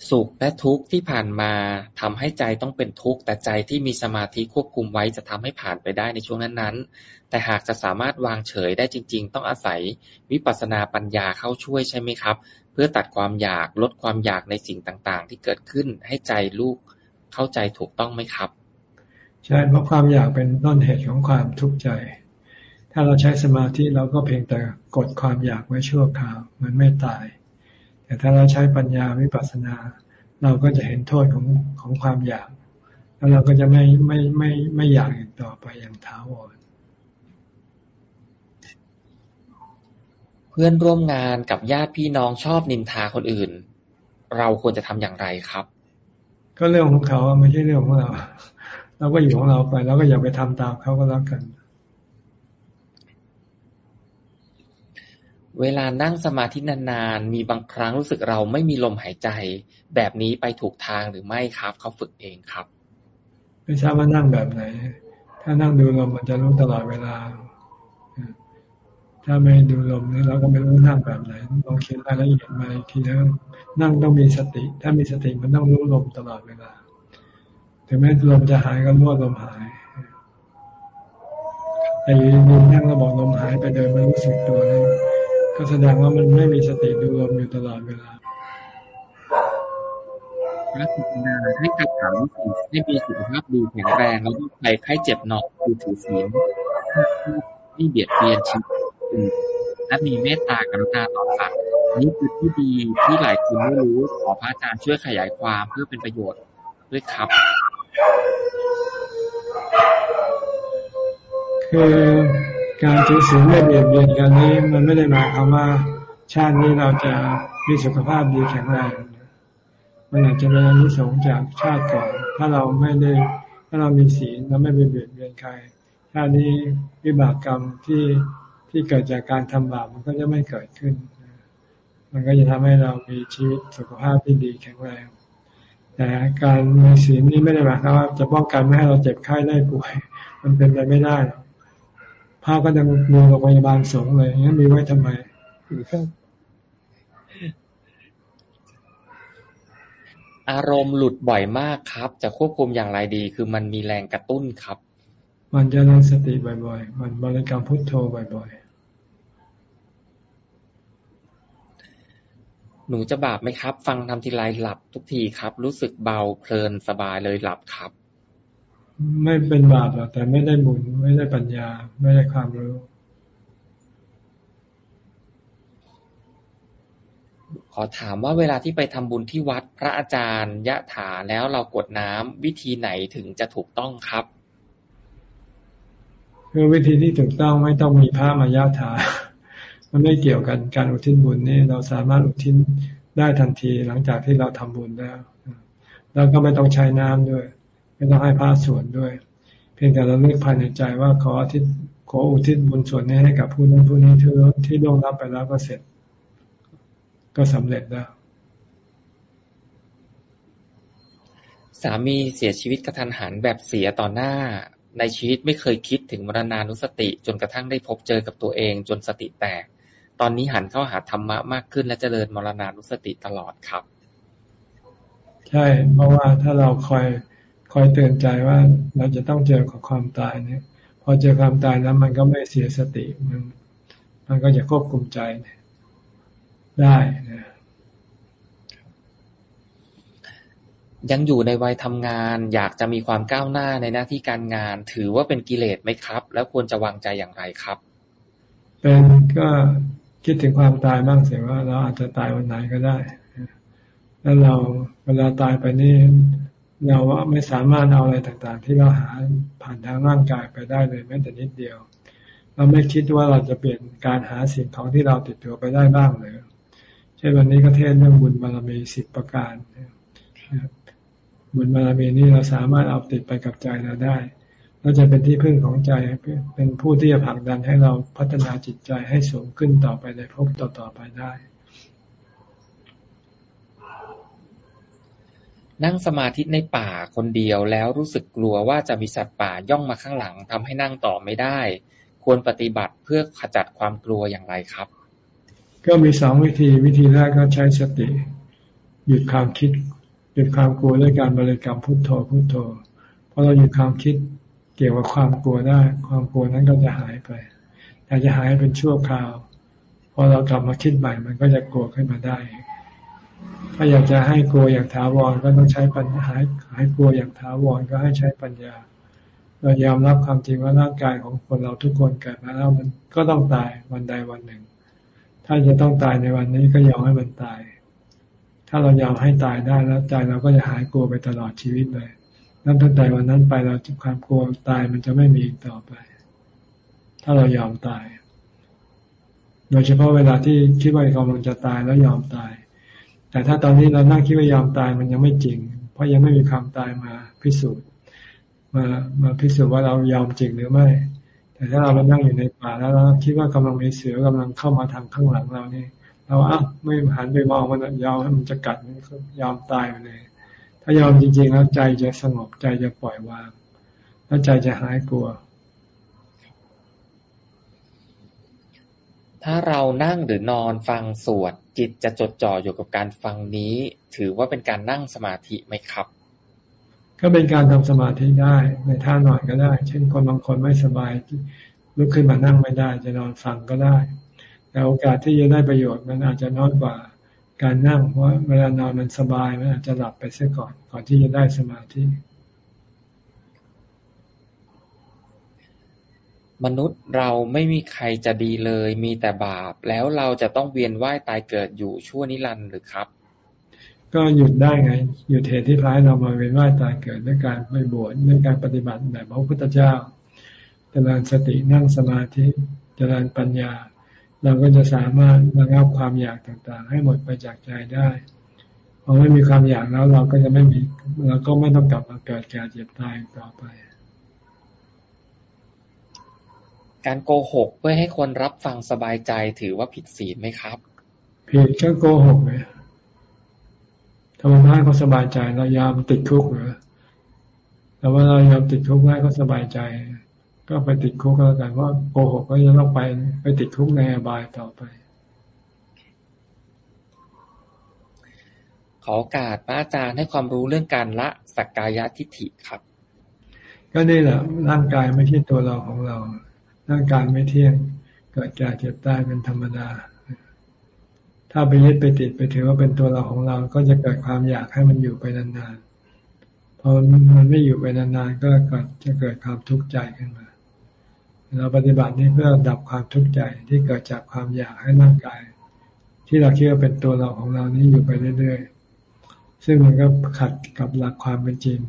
สุขและทุกข์ที่ผ่านมาทำให้ใจต้องเป็นทุกข์แต่ใจที่มีสมาธิควบคุมไว้จะทำให้ผ่านไปได้ในช่วงนั้นๆ แต่หากจะสามารถวางเฉยได้จริง ๆ ต้องอาศัยวิปัสสนาปัญญาเข้าช่วยใช่ไหมครับ เพื่อตัดความอยากลดความอยากในสิ่งต่างๆ ที่เกิดขึ้นให้ใจลูกเข้าใจถูกต้องไหมครับ ใช่เพราะความอยากเป็นต้นเหตุของความทุกข์ใจ ถ้าเราใช้สมาธิเราก็เพียงแต่กดความอยากไว้ชั่วคราวมันไม่ตาย แต่ถ้าเราใช้ปัญญาวิปัสสนา เราก็จะเห็นโทษของของความอยาก แล้วเราก็จะไม่ไม่ไม่ไม่อยากอีกต่อไปอย่างท้าวรเพื่อนร่วมงานกับญาติพี่น้องชอบนินทาคนอื่น เราควรจะทำอย่างไรครับ ก็เรื่องของเขาไม่ใช่เรื่องของเรา เราก็อยู่ของเราไปแล้วก็อย่าไปทำตามเขาก็แล้วกัน เวลานั่งสมาธินานๆมีบางครั้งรู้สึกเราไม่มีลมหายใจ แบบนี้ไปถูกทางหรือไม่ครับเขาฝึกเองครับ ไม่ทราบว่านั่งแบบไหน ถ้านั่งดูลมมันจะรู้ตลอดเวลาถ้าไม่ดูลมนี่เราก็ไม่รู้นั่งแบบไหนลองคิดรายละเอียดมาอีกทีนะนั่งต้องมีสติ ถ้ามีสติมันต้องรู้ลมตลอดเวลา ถึงแม้ลมจะหายก็รู้ลมหายแต่อยู่ดีๆนั่งแล้วบอกลมหายไปเดินไม่รู้สึกตัวนี่ก็แสดงว่ามันไม่มีสติดูลมอยู่ตลอดเวลาพระสุนาให้กระถางให้มีสุขภาพดีแข็งแรงแล้วก็ไปไข้เจ็บนอกคือถือศีลไม่เบียดเบียนชีวิตอื่นและมีเมตตากรุณาต่อสัตว์นี่คือที่ดีที่หลายคนไม่รู้ขอพระอาจารย์ช่วยขยายความเพื่อเป็นประโยชน์ ด้วยครับ คือการถือศีลไม่เบียดเบียนกันนี้ มันไม่ได้หมายความว่าชาตินี้เราจะมีสุขภาพดีแข็งแรงมันอาจจะเป็นอนิสงส์จากชาติก่อน ถ้าเราไม่ได้ถ้าเรามีศีลเราไม่เบียดเบียนใครชาตินี้วิบากกรรมที่ที่เกิดจากการทำบาปมันก็จะไม่เกิดขึ้น มันก็จะทำให้เรามีชีวิตสุขภาพที่ดีแข็งแรง แต่การมีศีลนี้ไม่ได้หมายความว่าจะป้องกันไม่ให้เราเจ็บไข้ได้ป่วย มันเป็นไปไม่ได้พระก็จะมีโรงพยาบาลสงเลยงั้นมีไว้ทำไมอารมณ์หลุดบ่อยมากครับ จะควบคุมอย่างไรดี คือมันมีแรงกระตุ้นครับ มันจะนั่งสติบ่อย ๆ มันบริกรรมพุทโธบ่อย ๆ หนูจะบาปไหมครับ ฟังทำทีไรหลับทุกทีครับ รู้สึกเบาเพลินสบายเลยหลับครับ ไม่เป็นบาปหรอกแต่ไม่ได้บุญไม่ได้ปัญญา ไม่ได้ความรู้ขอถามว่าเวลาที่ไปทำบุญที่วัดพระอาจารย์ยะถาแล้วเรากดน้ำวิธีไหนถึงจะถูกต้องครับคือวิธีที่ถูกต้องไม่ต้องมีพระมายะถา มันไม่เกี่ยวกันการอุทิศบุญนี่เราสามารถอุทิศได้ทันทีหลังจากที่เราทำบุญแล้วแล้วก็ไม่ต้องใช้น้ำด้วย ไม่ต้องให้พระสวดด้วย เพียงแต่เราเลือกภายในใจว่าขออทิศขออุทิศบุญส่วนนี้ให้กับผู้นั้นผู้นี้ที่ที่ล่วงรับไปแล้วก็เสร็จ ก็สำเร็จแล้วสามีเสียชีวิตกระทันหันแบบเสียต่อหน้า ในชีวิตไม่เคยคิดถึงมรณานุสติจนกระทั่งได้พบเจอกับตัวเองจนสติแตก ตอนนี้หันเข้าหาธรรมะมากขึ้น และเจริญมรณานุสติตลอดครับ ใช่ เพราะว่าถ้าเราคอยคอยเตือนใจว่าเราจะต้องเจอกับความตายเนี่ย พอเจอความตายแล้วมันก็ไม่เสียสติมันมันก็จะควบคุมใจได้นะยังอยู่ในวัยทำงาน อยากจะมีความก้าวหน้าในหน้าที่การงาน ถือว่าเป็นกิเลสไหมครับ แล้วควรจะวางใจอย่างไรครับ เป็นก็ คิดถึงความตายบ้างเสียว่าเราอาจจะตายวันไหนก็ได้ แล้วเราเวลาตายไปนี่เราว่าไม่สามารถเอาอะไรต่างๆ ที่เราหาผ่านทางร่างกายไปได้เลยแม้แต่นิดเดียว เราไม่คิดว่าเราจะเปลี่ยนการหาสิ่งของที่เราติดตัวไปได้บ้างเลยเช่นวันนี้ก็เทศเรื่องบุญบารมีสิบประการบุญบารมีนี่เราสามารถเอาติดไปกับใจเราได้ เราจะเป็นที่พึ่งของใจ เป็นผู้ที่จะผลักดันให้เราพัฒนาจิตใจให้สูงขึ้นต่อไปในภพต่อๆไปได้ นั่งสมาธิในป่าคนเดียวแล้วรู้สึกกลัวว่าจะมีสัตว์ป่าย่องมาข้างหลังทำให้นั่งต่อไม่ได้ ควรปฏิบัติเพื่อขจัดความกลัวอย่างไรครับ ก็มีสองวิธีวิธีแรกก็ใช้สติ หยุดความคิด หยุดความกลัวด้วยการบริกรรมพุทโธพุทโธพอเราหยุดความคิด เกี่ยวกับความกลัวได้ ความกลัวนั้นก็จะหายไป แต่จะหายเป็นชั่วคราว พอเรากลับมาคิดใหม่ มันก็จะกลัวขึ้นมาได้ ถ้าอยากจะให้กลัวอย่างถาวรก็ต้องใช้ปัญหาหายกลัวอย่างถาวรก็ให้ใช้ปัญญา เรายอมรับความจริงว่าร่างกายของคนเราทุกคนเกิดมาแล้วมันก็ต้องตายวันใดวันหนึ่ง ถ้าจะต้องตายในวันนี้ก็ยอมให้มันตาย ถ้าเรายอมให้ตายได้แล้วใจเราก็จะหายกลัวไปตลอดชีวิตเลย นั่นตั้งแต่วันนั้นไปเราความกลัวตายมันจะไม่มีอีกต่อไป ถ้าเรายอมตาย โดยเฉพาะเวลาที่คิดว่ากำลังจะตายแล้วยอมตาย แต่ถ้าตอนนี้เรานั่งคิดว่ายอมตายมันยังไม่จริง เพราะยังไม่มีความตายมาพิสูจน์ มามาพิสูจน์ว่าเรายอมจริงหรือไม่ แต่ถ้าเรามานั่งอยู่ในป่าแล้วเราคิดว่ากำลังมีเสือกำลังเข้ามาทางข้างหลังเรานี่เราอะไม่หันไปมองมันยอมให้มันจะกัดมันยอมตายไปเลย ถ้ายอมจริง ๆ แล้วใจจะสงบใจจะปล่อยวาง แล้วใจจะหายกลัว ถ้าเรานั่งหรือนอนฟังสวดจิตจะจดจ่ออยู่กับการฟังนี้ ถือว่าเป็นการนั่งสมาธิไหมครับ ก็เป็นการทำสมาธิได้ในท่านอนก็ได้ เช่นคนบางคนไม่สบายลุกขึ้นมานั่งไม่ได้ จะนอนฟังก็ได้ แต่โอกาสที่จะได้ประโยชน์มันอาจจะน้อยกว่า การนั่งเพราะเวลานอนมันสบายมันอาจจะหลับไปเสียก่อน ก่อนที่จะได้สมาธิ มนุษย์เราไม่มีใครจะดีเลย มีแต่บาป แล้วเราจะต้องเวียนว่ายตายเกิดอยู่ชั่วนิรันดร์หรือครับ ก็หยุดได้ไง หยุดเหตุที่ร้ายเรามาเวียนว่ายตายเกิดด้วยการไปบวชด้วยการปฏิบัติแบบพระพุทธเจ้าเจริญสตินั่งสมาธิเจริญปัญญา เราก็จะสามารถระงับความอยากต่างๆ ให้หมดไปจากใจได้พอไม่มีความอยากแล้วเราก็จะไม่มีเราก็ไม่ต้องกลับมาเกิดแก่เจ็บตายต่อไป การโกหกเพื่อให้คนรับฟังสบายใจถือว่าผิดศีลไหมครับ ผิดก็โกหกเลยทำให้เขาสบายใจเรายอมติดคุกหรือแต่ว่าเรายอมติดคุกให้เขาสบายใจ ก็ไปติดคุกก็แล้วกันว่าโกหกก็จะต้องไปไปติดคุกในอบายต่อไป ขอโอกาสพระอาจารย์ให้ความรู้เรื่องการละสักกายทิฏฐิครับ ก็นี่แหละร่างกายไม่ใช่ตัวเราของเรา ร่างกายไม่เที่ยง เกิดแก่เจ็บตายเป็นธรรมดา ถ้าไปยึดไปติดไปถือว่าเป็นตัวเราของเรา ก็จะเกิดความอยากให้มันอยู่ไปนานๆพอมันไม่อยู่ไปนานๆก็เกิดจะเกิดความทุกข์ใจขึ้นมา เราปฏิบัตินี้เพื่อดับความทุกข์ใจที่เกิดจากความอยากให้ร่างกาย ที่เราคิดว่าเป็นตัวเราของเรานี้อยู่ไปเรื่อยๆ ซึ่งมันก็ขัดกับหลักความเป็นจริง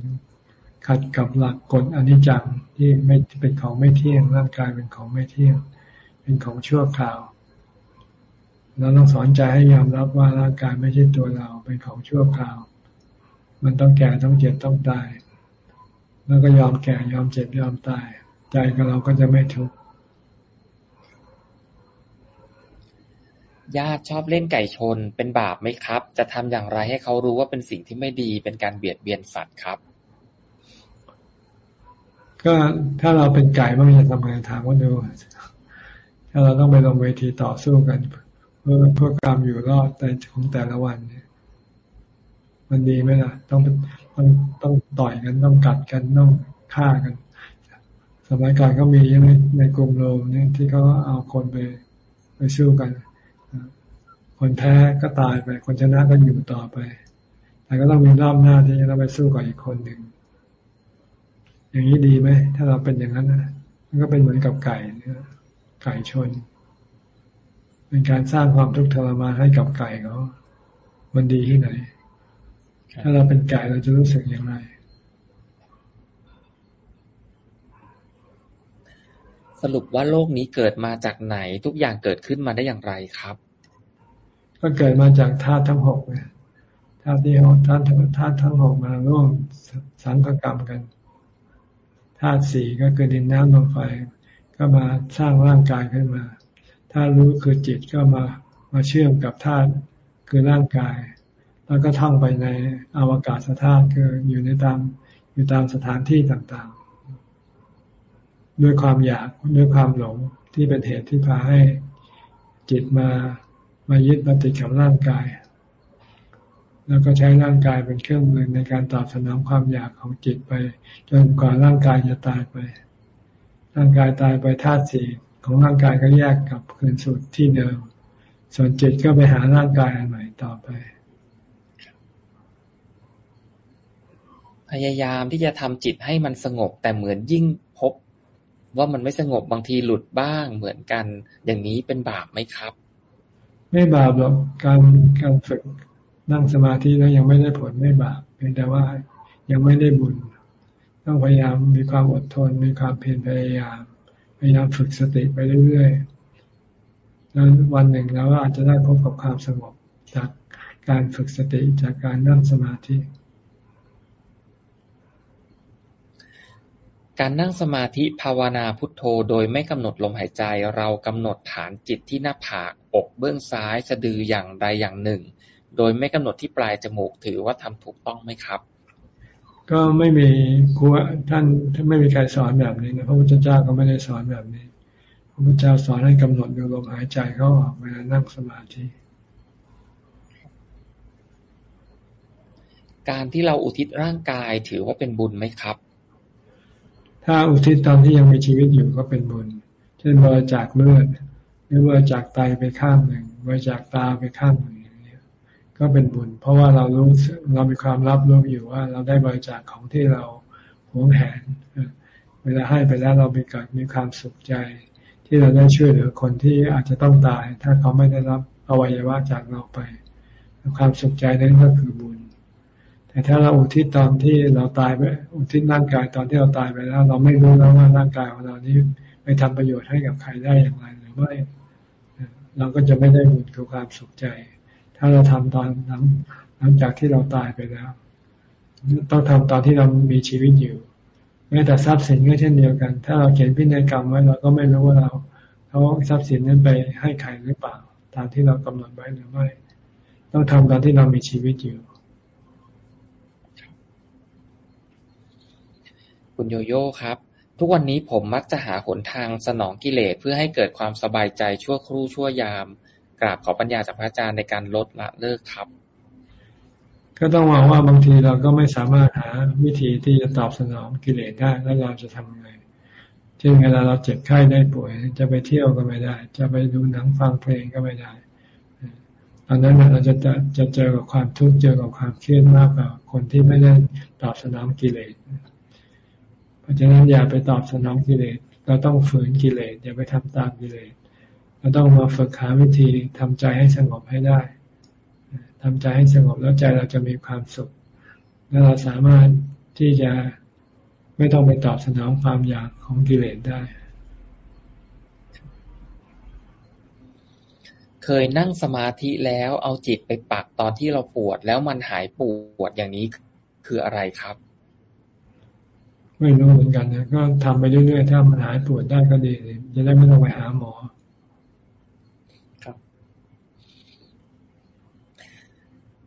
ขัดกับหลักกฎอนิจจังที่ไม่เป็นของไม่เที่ยงร่างกายเป็นของไม่เที่ยง เป็นของชั่วคราวเราต้องสอนใจให้ยอมรับว่าร่างกายไม่ใช่ตัวเราเป็นของชั่วคราว มันต้องแก่ต้องเจ็บต้องตาย แล้วก็ยอมแก่ยอมเจ็บยอมตาย ใจของเราก็จะไม่ทุกข์ญาติชอบเล่นไก่ชนเป็นบาปไหมครับ จะทำอย่างไรให้เขารู้ว่าเป็นสิ่งที่ไม่ดีเป็นการเบียดเบียนสัตว์ครับ ก็ถ้าเราเป็นไก่มันจะทำไงถามว่าดู ถ้าเราต้องไปลงเวทีต่อสู้กัน เพื่อเพื่อการอยู่รอดแต่ของแต่ละวันเนี่ยมันดีไหมล่ะ ต้องต้องต้องต่อยกันต้องกัดกันต้องฆ่ากันส มัยก่อนก็มีในในกลุ่มโลมเนี่ยที่เขาเอาคนไปไปสู้กัน คนแพ้ก็ตายไป คนชนะก็อยู่ต่อไป แต่ก็ต้องมีรอบหน้าที่จะไปสู้กับอีกคนหนึ่ง อย่างนี้ดีไหม ถ้าเราเป็นอย่างนั้นนะมันก็เป็นเหมือนกับไก่ไก่ชน เป็นการสร้างความทุกข์ทรมานให้กับไก่เขามันดีที่ไหน ถ้าเราเป็นไก่เราจะรู้สึกอย่างไร สรุปว่าโลกนี้เกิดมาจากไหน ทุกอย่างเกิดขึ้นมาได้อย่างไรครับ ก็เกิดมาจากธาตุทั้งหกเนี่ยธาตุที่ธาตุธาตุทั้งหกมาร่วมสังฆกรรมกันธาตุสี่ก็คือดินน้ำลมไฟก็มาสร้างร่างกายขึ้นมาธาตุรู้คือจิตก็มามาเชื่อมกับธาตุคือร่างกาย แล้วก็ท่องไปในอวกาศธาตุคืออยู่ในตามอยู่ตามสถานที่ต่างๆ ด้วยความอยากด้วยความหลงที่เป็นเหตุที่พาให้จิตมามายึดมาติดกับร่างกาย แล้วก็ใช้ร่างกายเป็นเครื่องมือในการตอบสนองความอยากของจิตไป จนกว่าร่างกายจะตายไป ร่างกายตายไปธาตุสี่ของร่างกายก็แยกกับคืนสุดที่เดิม ส่วนจิตก็ไปหาร่างกายอันใหม่ต่อไป พยายามที่จะทำจิตให้มันสงบแต่เหมือนยิ่ง ว่ามันไม่สงบบางทีหลุดบ้างเหมือนกัน อย่างนี้เป็นบาปไหมครับ ไม่บาปหรอกการการฝึกนั่งสมาธิแล้วยังไม่ได้ผลไม่บาปเพียงแต่ว่ายังไม่ได้บุญ ต้องพยายามมีความอดทนมีความเพียรพยายาม พยายามฝึกสติไปเรื่อยๆแล้ววันหนึ่งเราอาจจะได้พบกับความสงบจากการฝึกสติจากการนั่งสมาธิ การนั่งสมาธิภาวนาพุทโธโดยไม่กำหนดลมหายใจ เรากำหนดฐานจิตที่หน้าผาก อกเบื้องซ้าย สะดืออย่างใดอย่างหนึ่ง โดยไม่กำหนดที่ปลายจมูกถือว่าทำถูกต้องไหมครับ ก็ไม่มีครูท่านท่านไม่มีใครสอนแบบนี้นะพระพุทธเจ้าก็ไม่ได้สอนแบบนี้ พระพุทธเจ้าสอนให้กำหนดดูลมหายใจเข้าออกเวลานั่งสมาธิการที่เราอุทิศร่างกายถือว่าเป็นบุญไหมครับ ถ้าอุทิศตอนที่ยังมีชีวิตอยู่ก็เป็นบุญ เช่นบริจาคเลือดหรือบริจาคไตไปข้างหนึ่งบริจาคตาไปข้างหนึ่งอย่างนี้ก็เป็นบุญ เพราะว่าเรารู้เรามีความรับรู้อยู่ว่า เราได้บริจาคของที่เราหวงแหนเวลาให้ไปแล้วเรามีเกิดมีความสุขใจ ที่เราได้ช่วยเหลือคนที่อาจจะต้องตาย ถ้าเขาไม่ได้รับอวัยวะจากเราไป ความสุขใจนั้นก็คือบุญ แต่ถ้าเราอุทิศตอนที่เราตายไป อุทิศร่างกายตอนที่เราตายไปแล้ว เราไม่รู้แล้วว่าร่างกายของเรานี้ไปทำประโยชน์ให้กับใครได้อย่างไรหรือไม่เราก็จะไม่ได้บุญคือความสุขใจ ถ้าเราทำตอนหลังหลังจากที่เราตายไปแล้ว ต้องทำตอนที่เรามีชีวิตอยู่แม้แต่ทรัพย์สินก็เช่นเดียวกัน ถ้าเราเขียนพินัยกรรมไว้เราก็ไม่รู้ว่าเราเขาทรัพย์สินนั้นไปให้ใครหรือเปล่า ตามที่เรากำหนดไว้หรือไม่ ต้องทำตอนที่เรามีชีวิตอยู่ คุณโยโย่ครับ ทุกวันนี้ผมมักจะหาหนทางสนองกิเลสเพื่อให้เกิดความสบายใจชั่วครู่ชั่วยาม กราบขอปัญญาจากพระอาจารย์ในการลดละเลิกครับ ก็ต้องมองว่าบางทีเราก็ไม่สามารถหาวิธีที่จะตอบสนองกิเลสได้แล้วเราจะทำไงเช่นเวลาเราเจ็บไข้ได้ป่วย จะไปเที่ยวก็ไม่ได้ จะไปดูหนังฟังเพลงก็ไม่ได้ตอนนั้นเราจะจะจะเจอกับความทุกข์เจอกับความเครียดมากกว่าคนที่ไม่ได้ตอบสนองกิเลส เพราะฉะนั้นอย่าไปตอบสนองกิเลส เราต้องฝืนกิเลสอย่าไปทำตามกิเลส เราต้องมาฝึกหาวิธีทำใจให้สงบให้ได้ทำใจให้สงบแล้วใจเราจะมีความสุข และเราสามารถที่จะไม่ต้องไปตอบสนองความอยากของกิเลสได้ เคยนั่งสมาธิแล้วเอาจิตไปปักตอนที่เราปวดแล้วมันหายปวดอย่างนี้คืออะไรครับ ไม่รู้เหมือนกันนะก็ทำไปเรื่อยๆถ้ามันหายปวดได้ก็ดีจะได้ไม่ต้องไปหาหมอครับ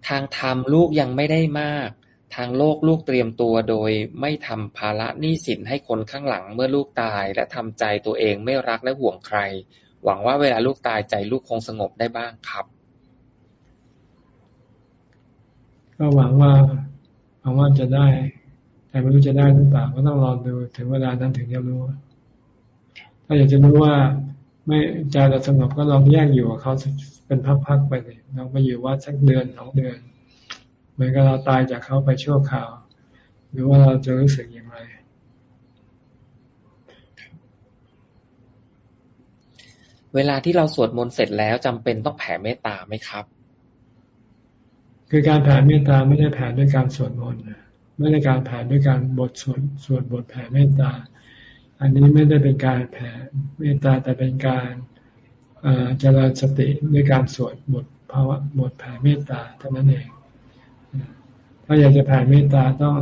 ทางธรรมลูกยังไม่ได้มาก ทางโลกลูกเตรียมตัวโดยไม่ทำภาระหนี้สินให้คนข้างหลังเมื่อลูกตาย และทำใจตัวเองไม่รักและห่วงใคร หวังว่าเวลาลูกตายใจลูกคงสงบได้บ้างครับ ก็หวังว่าหวังว่าจะได้ แต่ไม่รู้จะได้หรือเปล่าก็ต้องรอดูถึงเวลานั้นถึงจะรู้ ถ้าอยากจะรู้ว่า ไม่ใจเราสงบก็ลองแยกอยู่กับเขาเป็นพักๆไปเลยลองไปอยู่วัดสักเดือนสองเดือนเหมือนกับเราตายจากเขาไปชั่วคราว หรือว่าเราจะรู้สึกอย่างไรเวลาที่เราสวดมนต์เสร็จแล้วจำเป็นต้องแผ่เมตตาไหมครับ คือการแผ่เมตตาไม่ได้แผ่ด้วยการสวดมนต์ ไม่ได้การแผ่ด้วยการบทสวดสวดบทแผ่เมตตา อันนี้ไม่ได้เป็นการแผ่เมตตาแต่เป็นการเจริญสติด้วยการสวดบทภาวะบทแผ่เมตตาเท่านั้นเอง ถ้าอยากจะแผ่เมตตาต้อง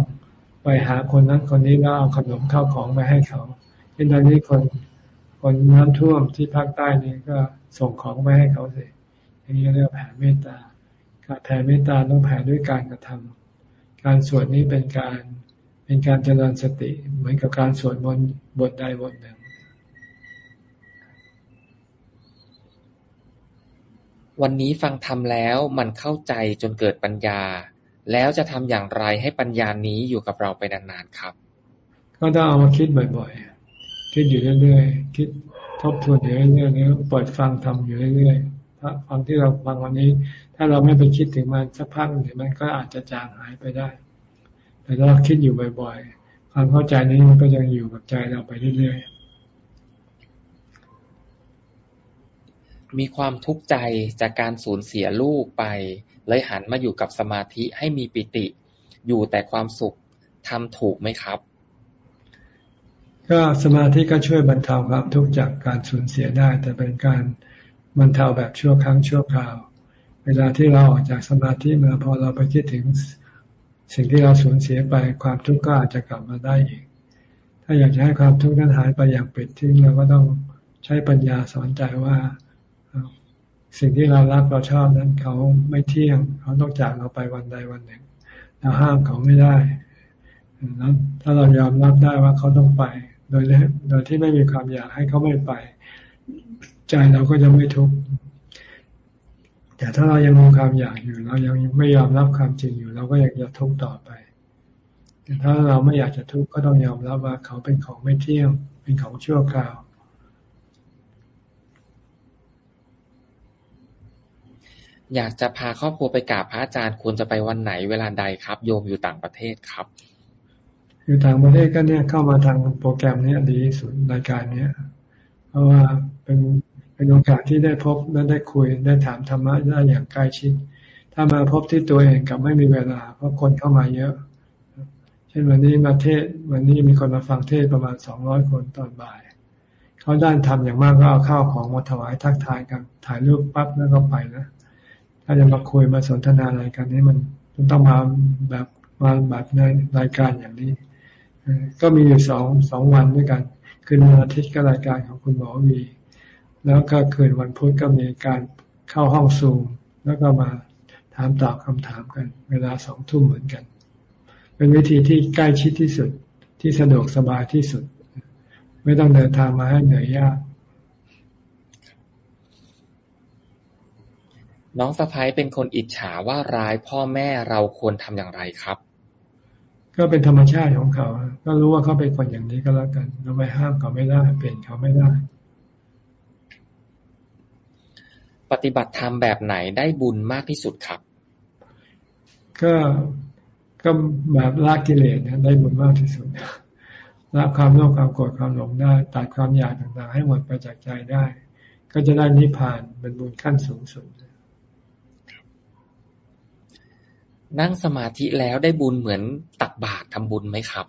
ไปหาคนนั้นคนนี้แล้วเอาขนมข้าวของไปให้เขาเช่นตอนนี้คนคนน้ำท่วมที่ภาคใต้นี่ก็ส่งของไปให้เขาสิอย่างนี้เรียกแผ่เมตตาการแผ่เมตตาต้องแผ่ด้วยการกระทำ การสวดนี้เป็นการเป็นการเจริญสติ เหมือนกับการสวดมนต์บทใดบทหนึ่ง วันนี้ฟังธรรมแล้วมันเข้าใจจนเกิดปัญญา แล้วจะทำอย่างไรให้ปัญญานี้อยู่กับเราไปนานๆครับ ก็ต้องเอามาคิดบ่อยๆ คิดอยู่เรื่อยๆ คิดทบทวนอยู่เรื่อยๆแล้วเปิดฟังทำอยู่เรื่อยๆถ้าฟังที่เราฟังวันนี้ ถ้าเราไม่ไปคิดถึงมันสักพักเดี๋ยวมันก็อาจจะจางหายไปได้ แต่เราคิดอยู่บ่อยๆ ความเข้าใจนี้มันก็ยังอยู่กับใจเราไปเรื่อยๆ มีความทุกข์ใจจากการสูญเสียลูกไป เลยหันมาอยู่กับสมาธิให้มีปิติ อยู่แต่ความสุขทำถูกไหมครับ ก็สมาธิก็ช่วยบรรเทาความทุกข์จากการสูญเสียได้ แต่เป็นการบรรเทาแบบชั่วครั้งชั่วคราว เวลาที่เราออกจากสมาธิมาพอเราไปคิดถึงสิ่งที่เราสูญเสียไปความทุกข์ก็อาจจะกลับมาได้อีก ถ้าอยากจะให้ความทุกข์นั้นหายไปอย่างปิดทิ้งเราก็ต้องใช้ปัญญาสอนใจว่าสิ่งที่เรารักเราชอบนั้นเขาไม่เที่ยง เขาต้องจากเราไปวันใดวันหนึ่ง เราห้ามเขาไม่ได้แล้วถ้าเรายอมรับได้ว่าเขาต้องไป โดยโดยที่ไม่มีความอยากให้เขาไม่ไป ใจเราก็จะไม่ทุกข์ แต่ถ้าเรายังมีความอยากอยู่ เรายังไม่ยอมรับความจริงอยู่ เราก็อยากจะทุกข์ต่อไป แต่ถ้าเราไม่อยากจะทุกข์ก็ต้องยอมรับว่าเขาเป็นของไม่เที่ยงเป็นของชั่วคราวอยากจะพาครอบครัวไปกราบพระอาจารย์ควรจะไปวันไหนเวลาใดครับ โยมอยู่ต่างประเทศครับ อยู่ต่างประเทศก็เนี่ยเข้ามาทางโปรแกรมนี้ดีสุดรายการเนี้ย เพราะว่าเป็น เป็นโอกาสที่ได้พบและได้คุยได้ถามธรรมะได้อย่างใกล้ชิด ถ้ามาพบที่ตัวเองกับไม่มีเวลา เพราะคนเข้ามาเยอะ เช่นวันนี้มาเทศวันนี้มีคนมาฟังเทศประมาณสองร้อยคนตอนบ่าย เขาด้านทำอย่างมากก็เอาข้าวของมาถวายทักทายกันถ่ายรูปปั๊บแล้วก็ไปนะ ถ้าจะมาคุยมาสนทนาอะไรกันนี่มันต้องมาแบบมาแบบในรายการอย่างนี้ ก็มีอยู่สองสองวันด้วยกัน คือวันอาทิตย์ก็รายการของคุณหมอมี แล้วก็คืนวันพุธก็มีการเข้าห้องซูม แล้วก็มาถามตอบคำถามกัน เวลาสองทุ่มเหมือนกัน เป็นวิธีที่ใกล้ชิดที่สุดที่สะดวกสบายที่สุด ไม่ต้องเดินทางมาให้เหนื่อยยาก น้องสะพ้ายเป็นคนอิจฉาว่าร้ายพ่อแม่เราควรทำอย่างไรครับ ก็เป็นธรรมชาติของเขา ก็รู้ว่าเขาเป็นคนอย่างนี้ก็แล้วกัน เราไปห้ามเขาไม่ได้ เปลี่ยนเขาไม่ได้ ปฏิบัติธรรมแบบไหนได้บุญมากที่สุดครับ ก็ก็แบบละกิเลสนะได้บุญมากที่สุดละความโลภความโกรธความหลงได้ตัดความอยากต่างๆ ให้หมดไปจากใจได้ ก็จะได้นิพพานเป็นบุญขั้นสูงสุดนั่งสมาธิแล้วได้บุญเหมือนตักบาตรทำบุญไหมครับ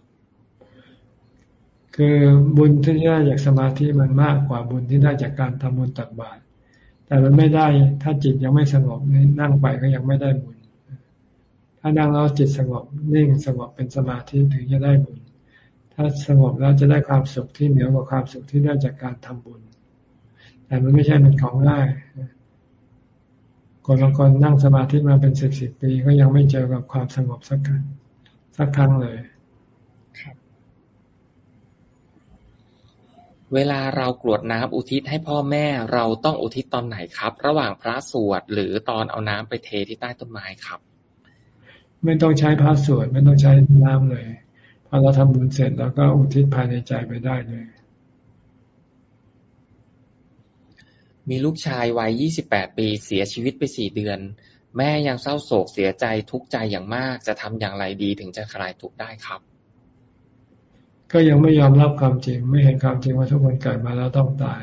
คือบุญที่ได้จากสมาธิมันมากกว่าบุญที่ได้จากการทำบุญตักบาตร แต่มันไม่ได้ถ้าจิตยังไม่สงบนั่งไปก็ยังไม่ได้บุญ ถ้านั่งแล้วจิตสงบนิ่งสงบเป็นสมาธิถึงจะได้บุญ ถ้าสงบแล้วจะได้ความสุขที่เหนือกว่าความสุขที่ได้จากการทำบุญ แต่มันไม่ใช่เป็นของง่ายคนบางคนนั่งสมาธิมาเป็นสิบสิบปีก็ยังไม่เจอกับความสงบสักครั้งสักครั้งเลย เวลาเรากรวดน้ำอุทิศให้พ่อแม่ เราต้องอุทิศตอนไหนครับ ระหว่างพระสวดหรือตอนเอาน้ำไปเทที่ใต้ต้นไม้ครับ ไม่ต้องใช้พระสวดไม่ต้องใช้น้ำเลยพอเราทำบุญเสร็จแล้วก็อุทิศภายในใจไปได้เลย มีลูกชายวัย 28 ปีเสียชีวิตไป 4 เดือน แม่ยังเศร้าโศกเสียใจทุกข์ใจอย่างมาก จะทำอย่างไรดีถึงจะคลายทุกข์ได้ครับ ก็ยังไม่ยอมรับความจริง ไม่เห็นความจริงว่าทุกคนเกิดมาแล้วต้องตาย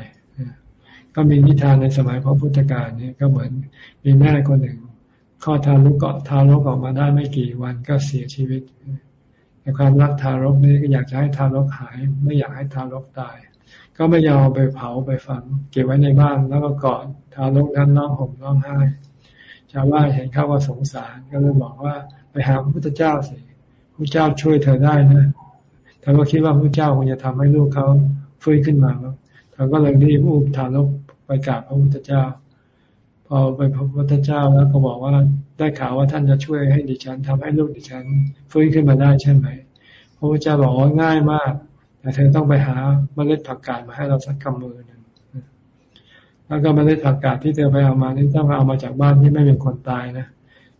ก็มีนิทานในสมัยพระพุทธการนี่ก็เหมือนมีแม่คนหนึ่งข้อทารกเกาะทารกออกมาได้ไม่กี่วันก็เสียชีวิตในความรักทารกนี้ก็อยากจะให้ทารกหาย ไม่อยากให้ทารกตาย ก็ไม่ยอมไปเผาไปฝัง เก็บไว้ในบ้านแล้วก็กอดทารกนั้นร้องห่มร้องไห้ชาวบ้านเห็นเขาว่าสงสารก็เลยบอกว่าไปหาพระพุทธเจ้าสิพระเจ้าช่วยเธอได้นะ เธอก็คิดว่าพระเจ้าคงจะทำให้ลูกเขาฟื้นขึ้นมาเธอก็เลยรีบอุ้มทารกไปกราบพระพุทธเจ้า พอไปพระพุทธเจ้าแล้วก็บอกว่าได้ข่าวว่าท่านจะช่วยให้ดิฉันทำให้ลูกดิฉันฟื้นขึ้นมาได้ใช่ไหมพระพุทธเจ้าบอกว่าง่ายมาก แต่เธอต้องไปหาเมล็ดผักกาดมาให้เราสักกำมือหนึ่งแล้วก็เมล็ดผักกาดที่เธอไปเอามานี่ต้องเอามาจากบ้านที่ไม่มีคนตายนะ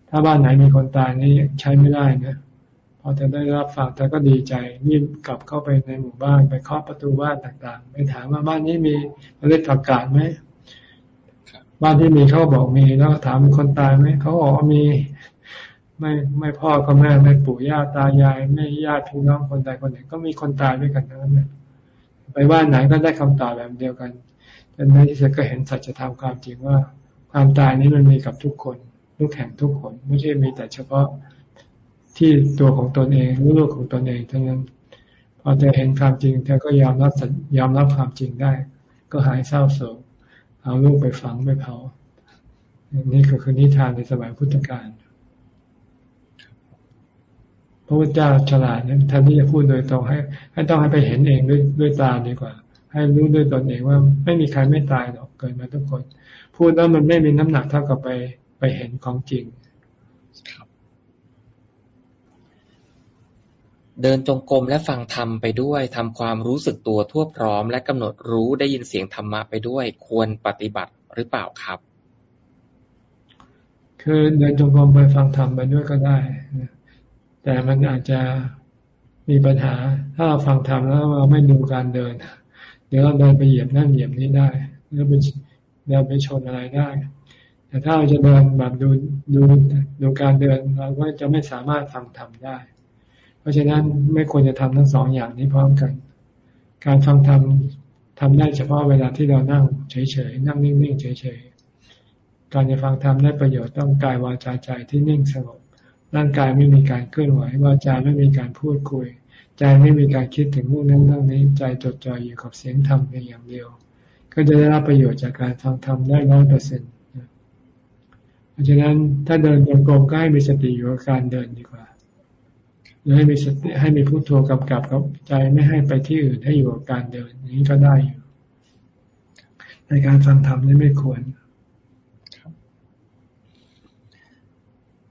ถ้าบ้านไหนมีคนตายนี่ใช้ไม่ได้นะ พอเธอได้รับฟังเธอก็ดีใจรีบกลับเข้าไปในหมู่บ้านไปเคาะประตูบ้านต่างๆไปถามว่าบ้านนี้มีเมล็ดผักกาดไหมบ้านที่มีเขาบอกมีแล้วถามมีคนตายไหมเขาบอกว่ามี ไม่ไม่พ่อก็แม่ไม่ปู่ย่าตายายไม่ญาติพี่น้องคนใดคนหนึ่งก็มีคนตายด้วยกันทั้งนั้นไปว่าไหนก็ได้คำตอบแบบเดียวกันจนในที่สุดก็เห็นสัจธรรมความจริงว่า ความตายนี้มันมีกับทุกคนทุกแห่งทุกคน ไม่ใช่มีแต่เฉพาะ ที่ตัวของตนเองรือลูกของตนเองเท่านั้น พอเธอเห็นความจริงเธอก็ยอมรับยอมรับความจริงได้ ก็หายเศร้าโศกเอาลูกไปฝังไปเผานี่ก็คือนิทานในสมัยพุทธกาลพระพุทธเจ้าฉลาดนั้นท่านที่จะพูดโดยตรงให้ให้ต้องให้ไปเห็นเองด้วยด้วยตาดีกว่า ให้รู้ด้วยตนเองว่าไม่มีใครไม่ตายหรอกเกิดมาทุกคน พูดแล้วมันไม่มีน้ำหนักเท่ากับไปไปเห็นของจริง เดินจงกรมและฟังธรรมไปด้วย ทำความรู้สึกตัวทั่วพร้อม และกำหนดรู้ได้ยินเสียงธรรมะไปด้วย ควรปฏิบัติหรือเปล่าครับ คือเดินจงกรมไปฟังธรรมไปด้วยก็ได้ แต่มันอาจจะมีปัญหา ถ้าเราฟังธรรมแล้วเราไม่ดูการเดิน เดี๋ยวเราเดินไปเหยียบนั่นเหยียบนี้ได้ แล้วไปเดินไปชนอะไรได้ แต่ถ้าเราจะเดินแบบดูดูดูการเดินเราก็จะไม่สามารถฟังธรรมได้ เพราะฉะนั้นไม่ควรจะทำทั้งสองอย่างนี้พร้อมกัน การฟังธรรมทำได้เฉพาะเวลาที่เรานั่งเฉยๆนั่งนิ่งๆเฉยๆการจะฟังธรรมได้ประโยชน์ต้องกายวาจาใจที่นิ่งสงบร่างกายไม่มีการเคลื่อนไหววาจาไม่มีการพูดคุย ใจไม่มีการคิดถึงเรื่องนั้นเรื่องนี้ ใจจดจ่ออยู่กับเสียงธรรมเพียงอย่างเดียว ก็จะได้รับประโยชน์จากการฟังธรรมได้ร้อยเปอร์เซ็นต์เพราะฉะนั้นถ้าเดินจงกรมก็ให้มีสติอยู่กับการเดินดีกว่า หรือให้มีสติให้มีพุโทโธกำกับกับใจไม่ให้ไปที่อื่นให้อยู่กับการเดินอย่างนี้ก็ได้อยู่ ในการฟังธรรมนี่ไม่ควร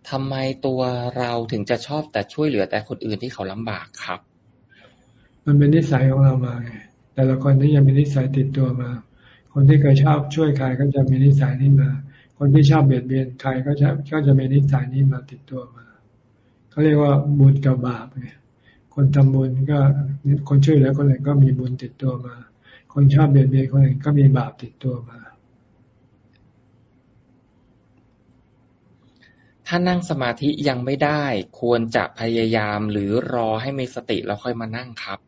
ทำไมตัวเราถึงจะชอบแต่ช่วยเหลือแต่คนอื่นที่เขาลำบากครับ มันเป็นนิสัยของเรามาไงแต่ละคนที่ยังมีนิสัยติดตัวมา คนที่เคยชอบช่วยใครก็จะมีนิสัยนี้มา คนที่ชอบเบียดเบียนใครก็จะก็จะมีนิสัยนี้มาติดตัวมา เขาเรียกว่าบุญกับบาปไงคนทำบุญก็คนช่วยเหลือคนอื่นก็มีบุญติดตัวมา คนชอบเบียดเบียนคนอื่นก็มีบาปติดตัวมา ถ้านั่งสมาธิยังไม่ได้ ควรจะพยายามหรือรอให้มีสติแล้วค่อยมานั่งครับ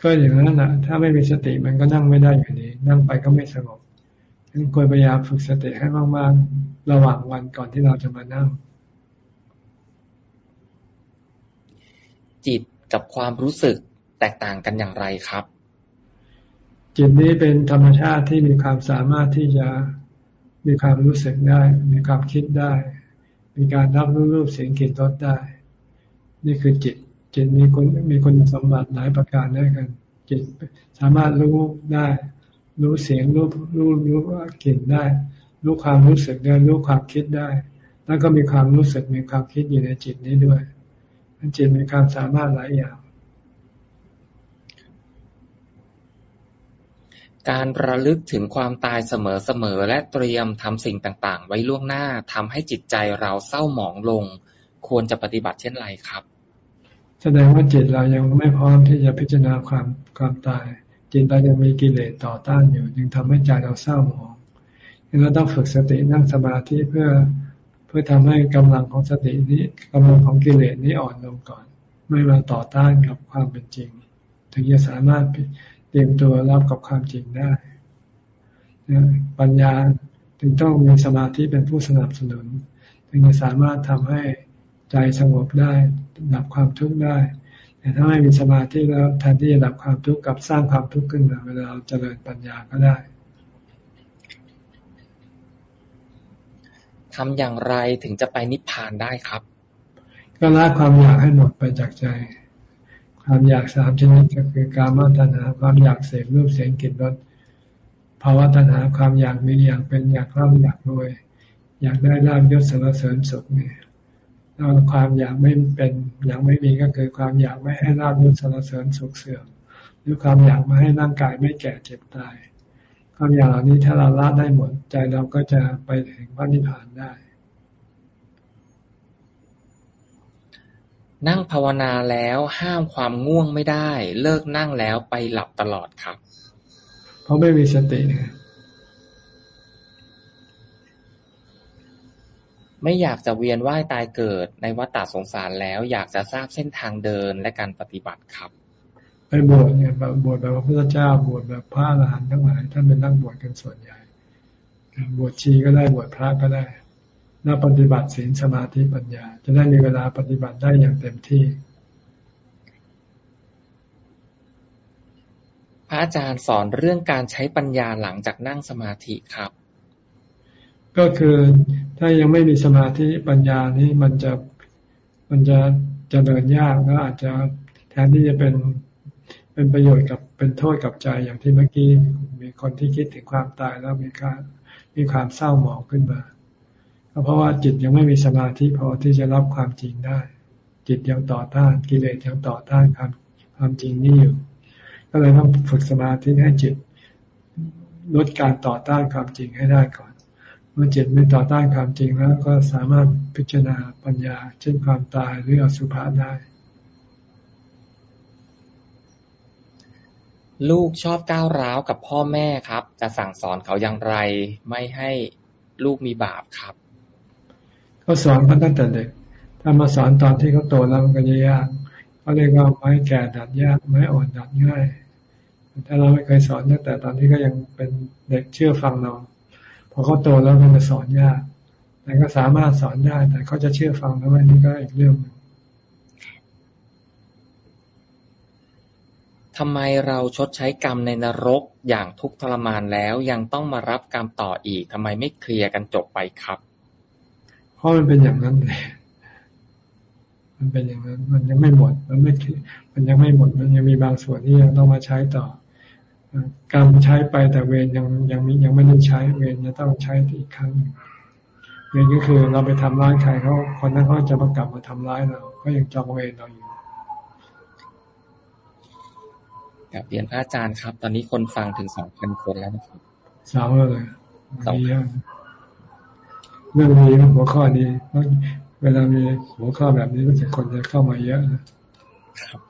ก็อย่างนั้นนะถ้าไม่มีสติมันก็นั่งไม่ได้อยู่ดีนั่งไปก็ไม่สงบฉะนั้นควรพยายามฝึกสติให้มากๆระหว่างวันก่อนที่เราจะมานั่ง จิตกับความรู้สึกแตกต่างกันอย่างไรครับ จิตนี้เป็นธรรมชาติที่มีความสามารถที่จะมีความรู้สึกได้ มีความคิดได้ มีการรับรู้รูปเสียงกลิ่นรสได้ นี่คือจิต จิตมีคนมีคุณสมบัติหลายประการด้วยกัน จิตสามารถรู้ได้ รู้เสียงรู้รู้รู้กลิ่นได้ รู้ความรู้สึกได้ รู้ความคิดได้ แล้วก็มีความรู้สึกมีความคิดอยู่ในจิตนี้ด้วย จิตมีความสามารถหลายอย่าง การระลึกถึงความตายเสมอๆและเตรียมทำสิ่งต่าง ๆ ไว้ล่วงหน้าทำให้จิตใจเราเศร้าหมองลง ควรจะปฏิบัติเช่นไรครับ แสดงว่าจิตเรายังไม่พร้อมที่จะพิจารณาความความตาย จิตเรายังมีกิเลสต่อต้านอยู่ จึงทำให้ใจเราเศร้าหมองเราต้องฝึกสตินั่งสมาธิเพื่อเพื่อทำให้กำลังของสตินี้กำลังของกิเลสนี้อ่อนลงก่อน ไม่มาต่อต้านกับความเป็นจริง ถึงจะสามารถเตรียมตัวรับกับความจริงได้ปัญญาถึงต้องมีสมาธิเป็นผู้สนับสนุน ถึงจะสามารถทำให้ใจสงบได้ดับความทุกข์ได้ แต่ถ้าไม่มีสมาธิแล้วแทนที่จะดับความทุกข์กับสร้างความทุกข์ขึ้นมาเวลาเราเจริญปัญญาก็ได้ ทำอย่างไรถึงจะไปนิพพานได้ครับ ก็ละความอยากให้หมดไปจากใจ ความอยากสามชนิดก็คือการมาตัณหาความอยากเสพรูปเสียงกลิ่นรสภาวะตัณหาความอยากมีอยากเป็นอยากร่ำอยากรวย อยากได้ลาบยศสารเสริญสุขเนี่ยแล้วความอยากไม่เป็นอยากไม่มีก็คือความอยากไม่ให้ลาบยศสารเสริญสุขเสื่อมหรือความอยากไม่ให้ร่างกายไม่แก่เจ็บตาย ความอยากเหล่านี้ถ้าเราละได้หมด ใจเราก็จะไปถึงพระนิพพานได้ นั่งภาวนาแล้วห้ามความง่วงไม่ได้ เลิกนั่งแล้วไปหลับตลอดครับ เพราะไม่มีสติไม่อยากจะเวียนว่ายตายเกิดในวัฏฏสงสารแล้ว อยากจะทราบเส้นทางเดินและการปฏิบัติครับ ไปบวชเนี่ยบวชแบบพระพุทธเจ้า บวชแบบพระอรหันต์ทั้งหลายท่านเป็นนักบวชกันส่วนใหญ่บวชชีก็ได้บวชพระก็ได้น่าปฏิบัติศีลสมาธิปัญญา จะได้มีเวลาปฏิบัติได้อย่างเต็มที่พระอาจารย์สอนเรื่องการใช้ปัญญาหลังจากนั่งสมาธิครับ ก็คือถ้ายังไม่มีสมาธิปัญญานี้มันจะมันจะจะเดินยากแล้วอาจจะแทนที่จะเป็น เป็นประโยชน์กับเป็นโทษกับใจอย่างที่เมื่อกี้มีคนที่คิดถึงความตายแล้วมีการมีความเศร้าหมองขึ้นมาก็เพราะว่าจิตยังไม่มีสมาธิพอที่จะรับความจริงได้ จิตยังต่อต้านกิเลสยังต่อต้านความความจริงนี่อยู่ ก็เลยต้องฝึกสมาธิให้จิตลดการต่อต้านความจริงให้ได้ก่อน เมื่อจิตไม่ต่อต้านความจริงแล้วก็สามารถพิจารณาปัญญา เช่นความตายหรืออสุภะได้ ลูกชอบก้าวร้าวกับพ่อแม่ครับ จะสั่งสอนเขาอย่างไร ไม่ให้ลูกมีบาปครับ ก็สอนเขาตั้งแต่เด็ก ถ้ามาสอนตอนที่เขาโตแล้วมันก็จะยากเขาเรียกว่าไม้แก่ดัดยากไม้อ่อนดัดง่ายถ้าเราไม่เคยสอนตั้งแต่ตอนที่ก็ยังเป็นเด็กเชื่อฟังเราพอเขาโตแล้วมันจะสอนยาก แต่ก็สามารถสอนได้ แต่เขาจะเชื่อฟังแล้วนี่ก็อีกเรื่องนึง ทำไมเราชดใช้กรรมในนรกอย่างทุกทรมานแล้ว ยังต้องมารับกรรมต่ออีกทำไมไม่เคลียร์กันจบไปครับ เพราะมันเป็นอย่างนั้นเลยมันเป็นอย่างนั้น มันยังไม่หมด มันไม่มันยังไม่หมด มันยังมีบางส่วนที่ยังต้องมาใช้ต่อกรรมใช้ไปแต่เวรยังยังมียังไม่ได้ใช้เวรจะต้องใช้อีกครั้งเวรก็คือเราไปทำร้ายใครเขาคนนั้นเขาจะมากลับมาทำร้ายเรา ก็ยังจองเวรเราอยู่ กับเรียนพระอาจารย์ครับ ตอนนี้คนฟังถึงสองพันคนแล้วนะครับสาวเลยสองเรื่องนี้หัวข้อนี้เวลามีหัวข้อแบบนี้รู้สึกคนจะเข้ามาเยอะนะครับ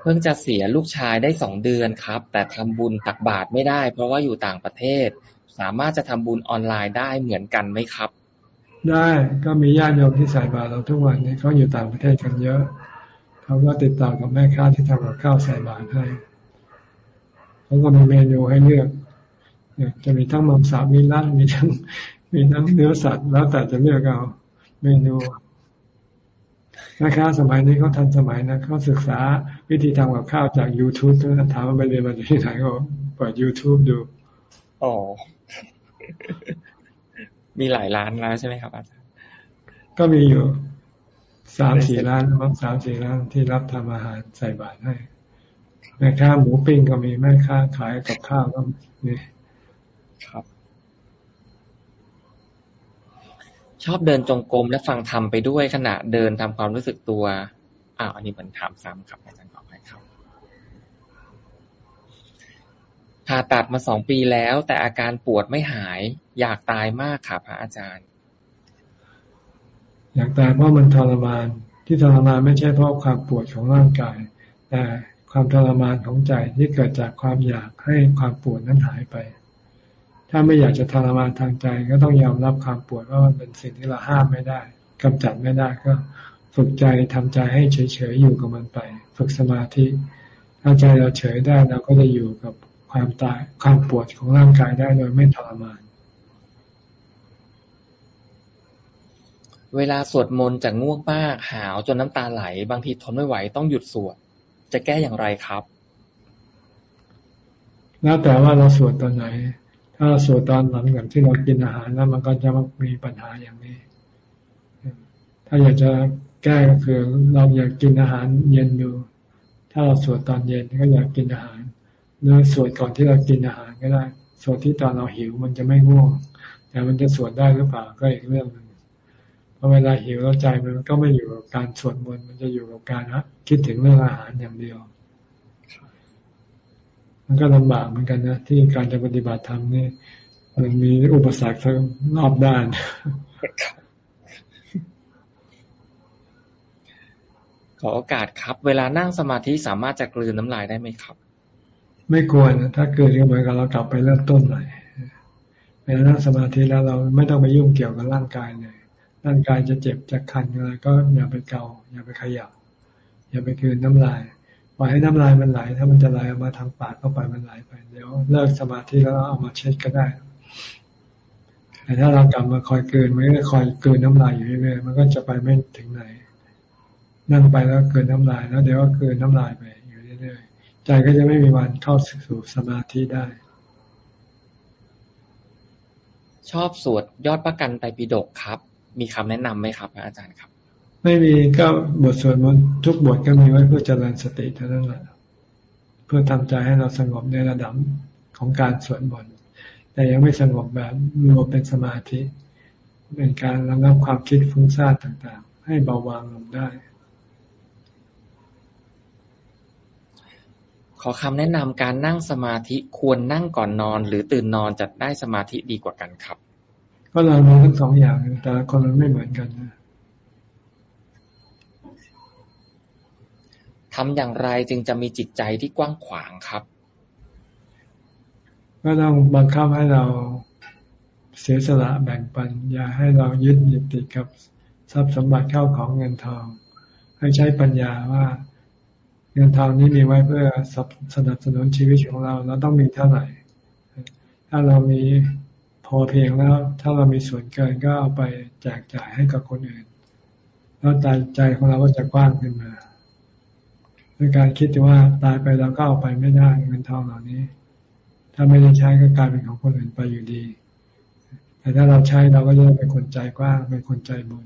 เพิ่งจะเสียลูกชายได้สองเดือนครับ แต่ทำบุญตักบาตรไม่ได้ เพราะว่าอยู่ต่างประเทศ สามารถจะทำบุญออนไลน์ได้เหมือนกันไหมครับ ได้ก็มีญาติโยมที่ใส่บาตรเราทุกวันนี้เขาอยู่ต่างประเทศกันเยอะ เขาก็ติดต่อกับแม่ค้าที่ทำกับข้าวใส่บาตรให้เขาก็มีเมนูให้เลือกจะมีทั้งมังสามีลั่นมีทั้งมีทั้งเนื้อสัตว์แล้วแต่จะเลือกเอาเมนูแม่ค้าสมัยนี้เขาทันสมัยนะเขาศึกษาวิธีทำกับข้าวจาก YouTube ทุกท่านถามว่าไปเรียนมาจากที่ไหนก็เปิด YouTube ดู อ๋อ มีหลายร้านแล้วใช่ไหมครับอาจารย์ก็มีอยู่ สามสี่ร้านมั้งสามสี่ร้านที่รับทำอาหารใส่บาตรให้แม่ค้าหมูปิ้งก็มีแม่ค้าขายกับข้าวก็มีครับ ชอบเดินจงกรมและฟังธรรมไปด้วยขณะเดินทำความรู้สึกตัวอ้าวอันนี้เหมือนถามซ้ำครับอาจารย์ขอให้ครับผ่าตัดมาสองปีแล้ว แต่อาการปวดไม่หาย อยากตายมากค่ะพระอาจารย์ อยากตายเพราะมันทรมาน ที่ทรมานไม่ใช่เพราะความปวดของร่างกาย แต่ความทรมานของใจที่เกิดจากความอยากให้ความปวดนั้นหายไป ถ้าไม่อยากจะทรมานทางใจก็ต้องยอมรับความปวดว่ามันเป็นสิ่งที่เราห้ามไม่ได้กำจัดไม่ได้ก็ฝึกใจทำใจให้เฉยๆอยู่กับมันไป ฝึกสมาธิถ้าใจเราเฉยได้เราก็จะอยู่กับความตายความปวดของร่างกายได้โดยไม่ทรมาน เวลาสวดมนต์จะง่วงมาก หาวจนน้ำตาไหล บางทีทนไม่ไหวต้องหยุดสวด จะแก้อย่างไรครับ แล้วแต่ว่าเราสวดตอนไหน ถ้าเราสวดตอนหลังจากที่เรากินอาหารแล้วมันก็จะมีปัญหาอย่างนี้ ถ้าอยากจะแก้ก็คือเราอยากกินอาหารเย็นดู ถ้าเราสวดตอนเย็นก็อยากกินอาหารหรือสวดก่อนที่เรากินอาหารก็ได้ สวดที่ตอนเราหิวมันจะไม่ง่วง แต่มันจะสวดได้หรือเปล่าก็อีกเรื่องหนึ่ง พอเวลาหิวแล้วใจมันก็ไม่อยู่กับการสวดมนต์มันจะอยู่กับการนะคิดถึงเรื่องอาหารอย่างเดียว มันก็ลำบากเหมือนกันนะที่การจะปฏิบัติธรรมนี่มันมีอุปสรรคทั้งรอบด้านขอโอกาสครับ เวลานั่งสมาธิสามารถจะกลืนน้ำลายได้ไหมครับ ไม่ควรถ้าเกิดก็เหมือนกับเรากลับไปเริ่มต้นใหม่ไปเรานั่งสมาธิแล้วเราไม่ต้องไปยุ่งเกี่ยวกับร่างกายเลย ร่างกายจะเจ็บจะคันอะไรก็อย่าไปเกาอย่าไปขยับ อย่าไปคืนน้ำลายปล่อยให้น้ำลายมันไหล ถ้ามันจะไหลออกมาทางปากก็ปล่อยมันไหลไป เดี๋ยวเลิกสมาธิแล้วเอามาเช็ดก็ได้แต่ถ้าเรากลับมาคอยเกินมันก็คอยเกินน้ำลายอยู่เรื่อยๆมันก็จะไปไม่ถึงไหน นั่งไปแล้วเกินน้ำลายแล้วเดี๋ยวก็เกินน้ำลายไปอยู่เรื่อยๆใจก็จะไม่มีวันเข้าสู่สมาธิได้ ชอบสวดยอดประกันไตรปิฎกครับ มีคำแนะนํำไหมครับ อาจารย์ครับ ไม่มีก็บทสวดมนต์ทุกบทก็มีไว้เพื่อเจริญสติเท่านั้นแหละเพื่อทำใจให้เราสงบในระดับของการสวดมนต์แต่ยังไม่สงบแบบรวมเป็นสมาธิ เป็นการระงับความคิดฟุ้งซ่านต่างๆ ให้เบาบางลงได้ ขอคำแนะนำการนั่งสมาธิควรนั่งก่อนนอน หรือตื่นนอนจะได้สมาธิดีกว่ากันครับ ก็เรามีทั้งสองอย่างแต่ละคนมันไม่เหมือนกันนะทำอย่างไรจึงจะมีจิตใจที่กว้างขวางครับ ก็ต้องบังคับให้เราเสียสละแบ่งปัน อย่าให้เรายึดยึดติดกับทรัพย์สมบัติเข้าของเงินทอง ให้ใช้ปัญญาว่าเงินทองนี้มีไว้เพื่อสนับสนุนชีวิตของเรา เราต้องมีเท่าไหร่ ถ้าเรามีพ อเพียงแล้ว ถ้าเรามีส่วนเกินก็เอาไปแจกจ่ายให้กับคนอื่น แล้วใจใจของเราก็จะกว้างขึ้นมาด้วยการคิดว่าตายไปเราก็เอาไปไม่ได้เงินทองเหล่านี้ ถ้าไม่ได้ใช้ก็กลายเป็นของคนอื่นไปอยู่ดี แต่ถ้าเราใช้เราก็จะเป็นคนใจกว้างเป็นคนใจบุญ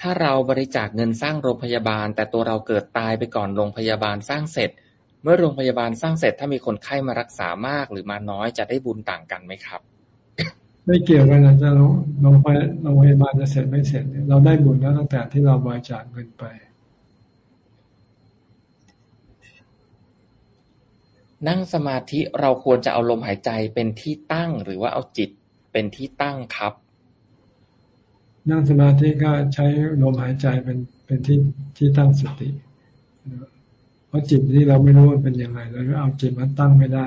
ถ้าเราบริจาคเงินสร้างโรงพยาบาล แต่ตัวเราเกิดตายไปก่อนโรงพยาบาลสร้างเสร็จ เมื่อโรงพยาบาลสร้างเสร็จ ถ้ามีคนไข้มารักษามากหรือมาน้อยจะได้บุญต่างกันไหมครับ ไม่เกี่ยวกันนะจะโรงพยาบาลจะเสร็จไม่เสร็จ เราได้บุญแล้วตั้งแต่ที่เราบริจาคเงินไป นั่งสมาธิเราควรจะเอาลมหายใจเป็นที่ตั้งหรือว่าเอาจิตเป็นที่ตั้งครับ นั่งสมาธิก็ใช้ลมหายใจเป็นเป็นที่ที่ตั้งสติ เพราะจิตที่เราไม่รู้มันเป็นยังไงเราเอาจิตมาตั้งไม่ได้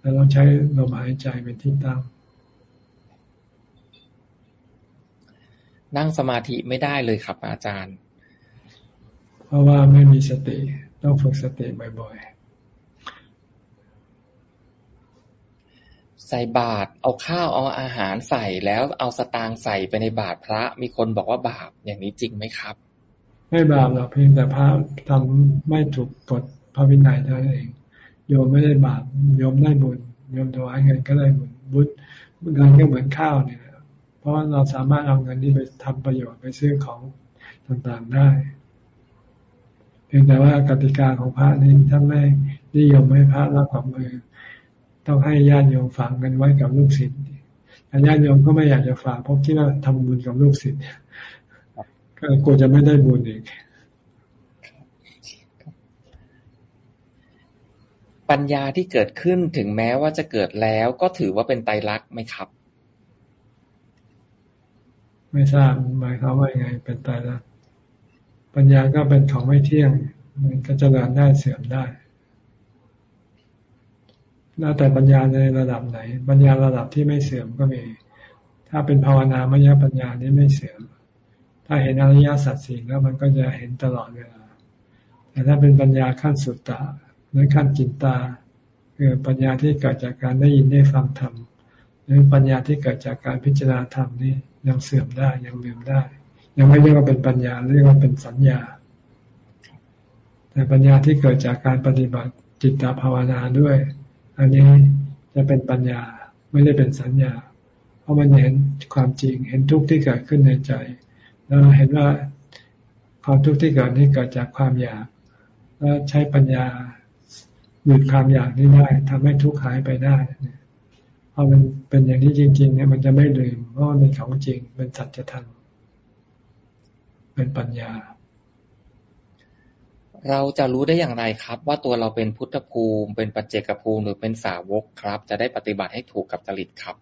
เราต้องใช้ลมหายใจเป็นที่ตั้ง นั่งสมาธิไม่ได้เลยครับ อาจารย์ เพราะว่าไม่มีสติ ต้องฝึกสติบ่อยๆใส่บาตรเอาข้าวเอาอาหารใส่แล้วเอาสตางค์ใส่ไปในบาตรพระ มีคนบอกว่าบาปอย่างนี้จริงไหมครับ ไม่บาปหรอกเพียงแต่พระทำไม่ถูกกฎพระวินัยเท่านั้นเอง โยมไม่ได้บาปโยมได้บุญโยมถวายเงินก็ได้บุญบุญเงินก็เหมือนข้าวเนี่ยเพราะเราสามารถเอาเงินนี้ไปทำประโยชน์ไปซื้อของต่างๆได้ เพียงแต่ว่ากติกาของพระนี้ท่านไม่นิยมให้พระรับกับมือ ต้องให้ญาติโยมฝากเงินไว้กับลูกศิษย์แต่ญาติโยมก็ไม่อยากจะฝากเพราะที่ว่าทำบุญกับลูกศิษย์ ก็กลัวจะไม่ได้บุญอีก ปัญญาที่เกิดขึ้นถึงแม้ว่าจะเกิดแล้วก็ถือว่าเป็นไตรลักษณ์ไหมครับ ไม่ทราบหมายความว่ายังไง เป็นไตรลักษณ์ปัญญาก็เป็นของไม่เที่ยง มันก็จะเริญได้เสื่อมได้แล้วแต่ปัญญาในระดับไหน ปัญญาระดับที่ไม่เสื่อมก็มี ถ้าเป็นภาวนามยปัญญานี้ไม่เสื่อม ถ้าเห็นอริยสัจสี่แล้วมันก็จะเห็นตลอดเวลา แต่ถ้าเป็นปัญญาขั้นสุตตะหรือขั้นจินตาคือปัญญาที่เกิดจากการได้ยินได้ฟังธรรมหรือปัญญาที่เกิดจากการพิจารณาธรรมนี่ยังเสื่อมได้ยังลืมได้ ยังไม่เรียกว่าเป็นปัญญาเรียกว่าเป็นสัญญา แต่ปัญญาที่เกิดจากการปฏิบัติจิตตภาวนาด้วย อันนี้จะเป็นปัญญาไม่ได้เป็นสัญญา เพราะมันเห็นความจริงเห็นทุกข์ที่เกิดขึ้นในใจ แล้วเห็นว่าความทุกข์ที่เกิดนี้เกิดจากความอยาก แล้วใช้ปัญญาหยุดความอยากนี้ได้ทำให้ทุกข์หายไปได้พอมันเป็นอย่างนี้จริง ๆ เนี่ยมันจะไม่ลืมเพราะมันเป็นของจริงเป็นสัจธรรมเป็นปัญญา เราจะรู้ได้อย่างไรครับ ว่าตัวเราเป็นพุทธภูมิ เป็นปัจเจกภูมิหรือเป็นสาวกครับ จะได้ปฏิบัติให้ถูกกับจริตครับ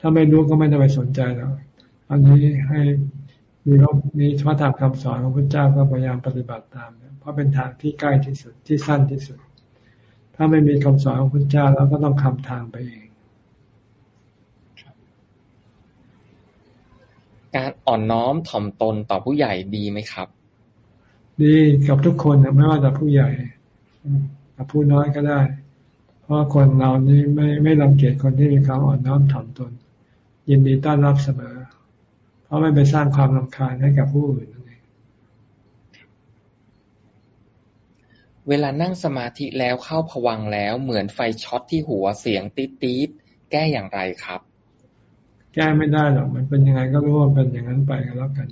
ถ้าไม่รู้ก็ไม่ต้องไปสนใจแล้วอันนี้ให้มีมีพระธรรมคำสอนของพระเจ้าก็พยายามปฏิบัติตาม เพราะเป็นทางที่ใกล้ที่สุดที่สั้นที่สุด ถ้าไม่มีคำสอนของพระเจ้าเราก็ต้องคำทางไปเอง การอ่อนน้อมถ่อมตนต่อผู้ใหญ่ดีไหมครับ ดีกับทุกคนนะไม่ว่าแต่ผู้ใหญ่กับผู้น้อยก็ได้ เพราะคนเรานี่ไม่ไม่รังเกียจคนที่มีความอ่อนน้อมถ่อมตน ยินดีต้อนรับเสมอ เพราะไม่ไปสร้างความรำคาญให้กับผู้อื่นนั่นเองเวลานั่งสมาธิแล้วเข้าผวังแล้วเหมือนไฟช็อตที่หัวเสียงตีดตีดแก้อย่างไรครับ แก้ไม่ได้หรอกมันเป็นยังไงก็รู้ว่าเป็นอย่างนั้นไปกันแล้วกัน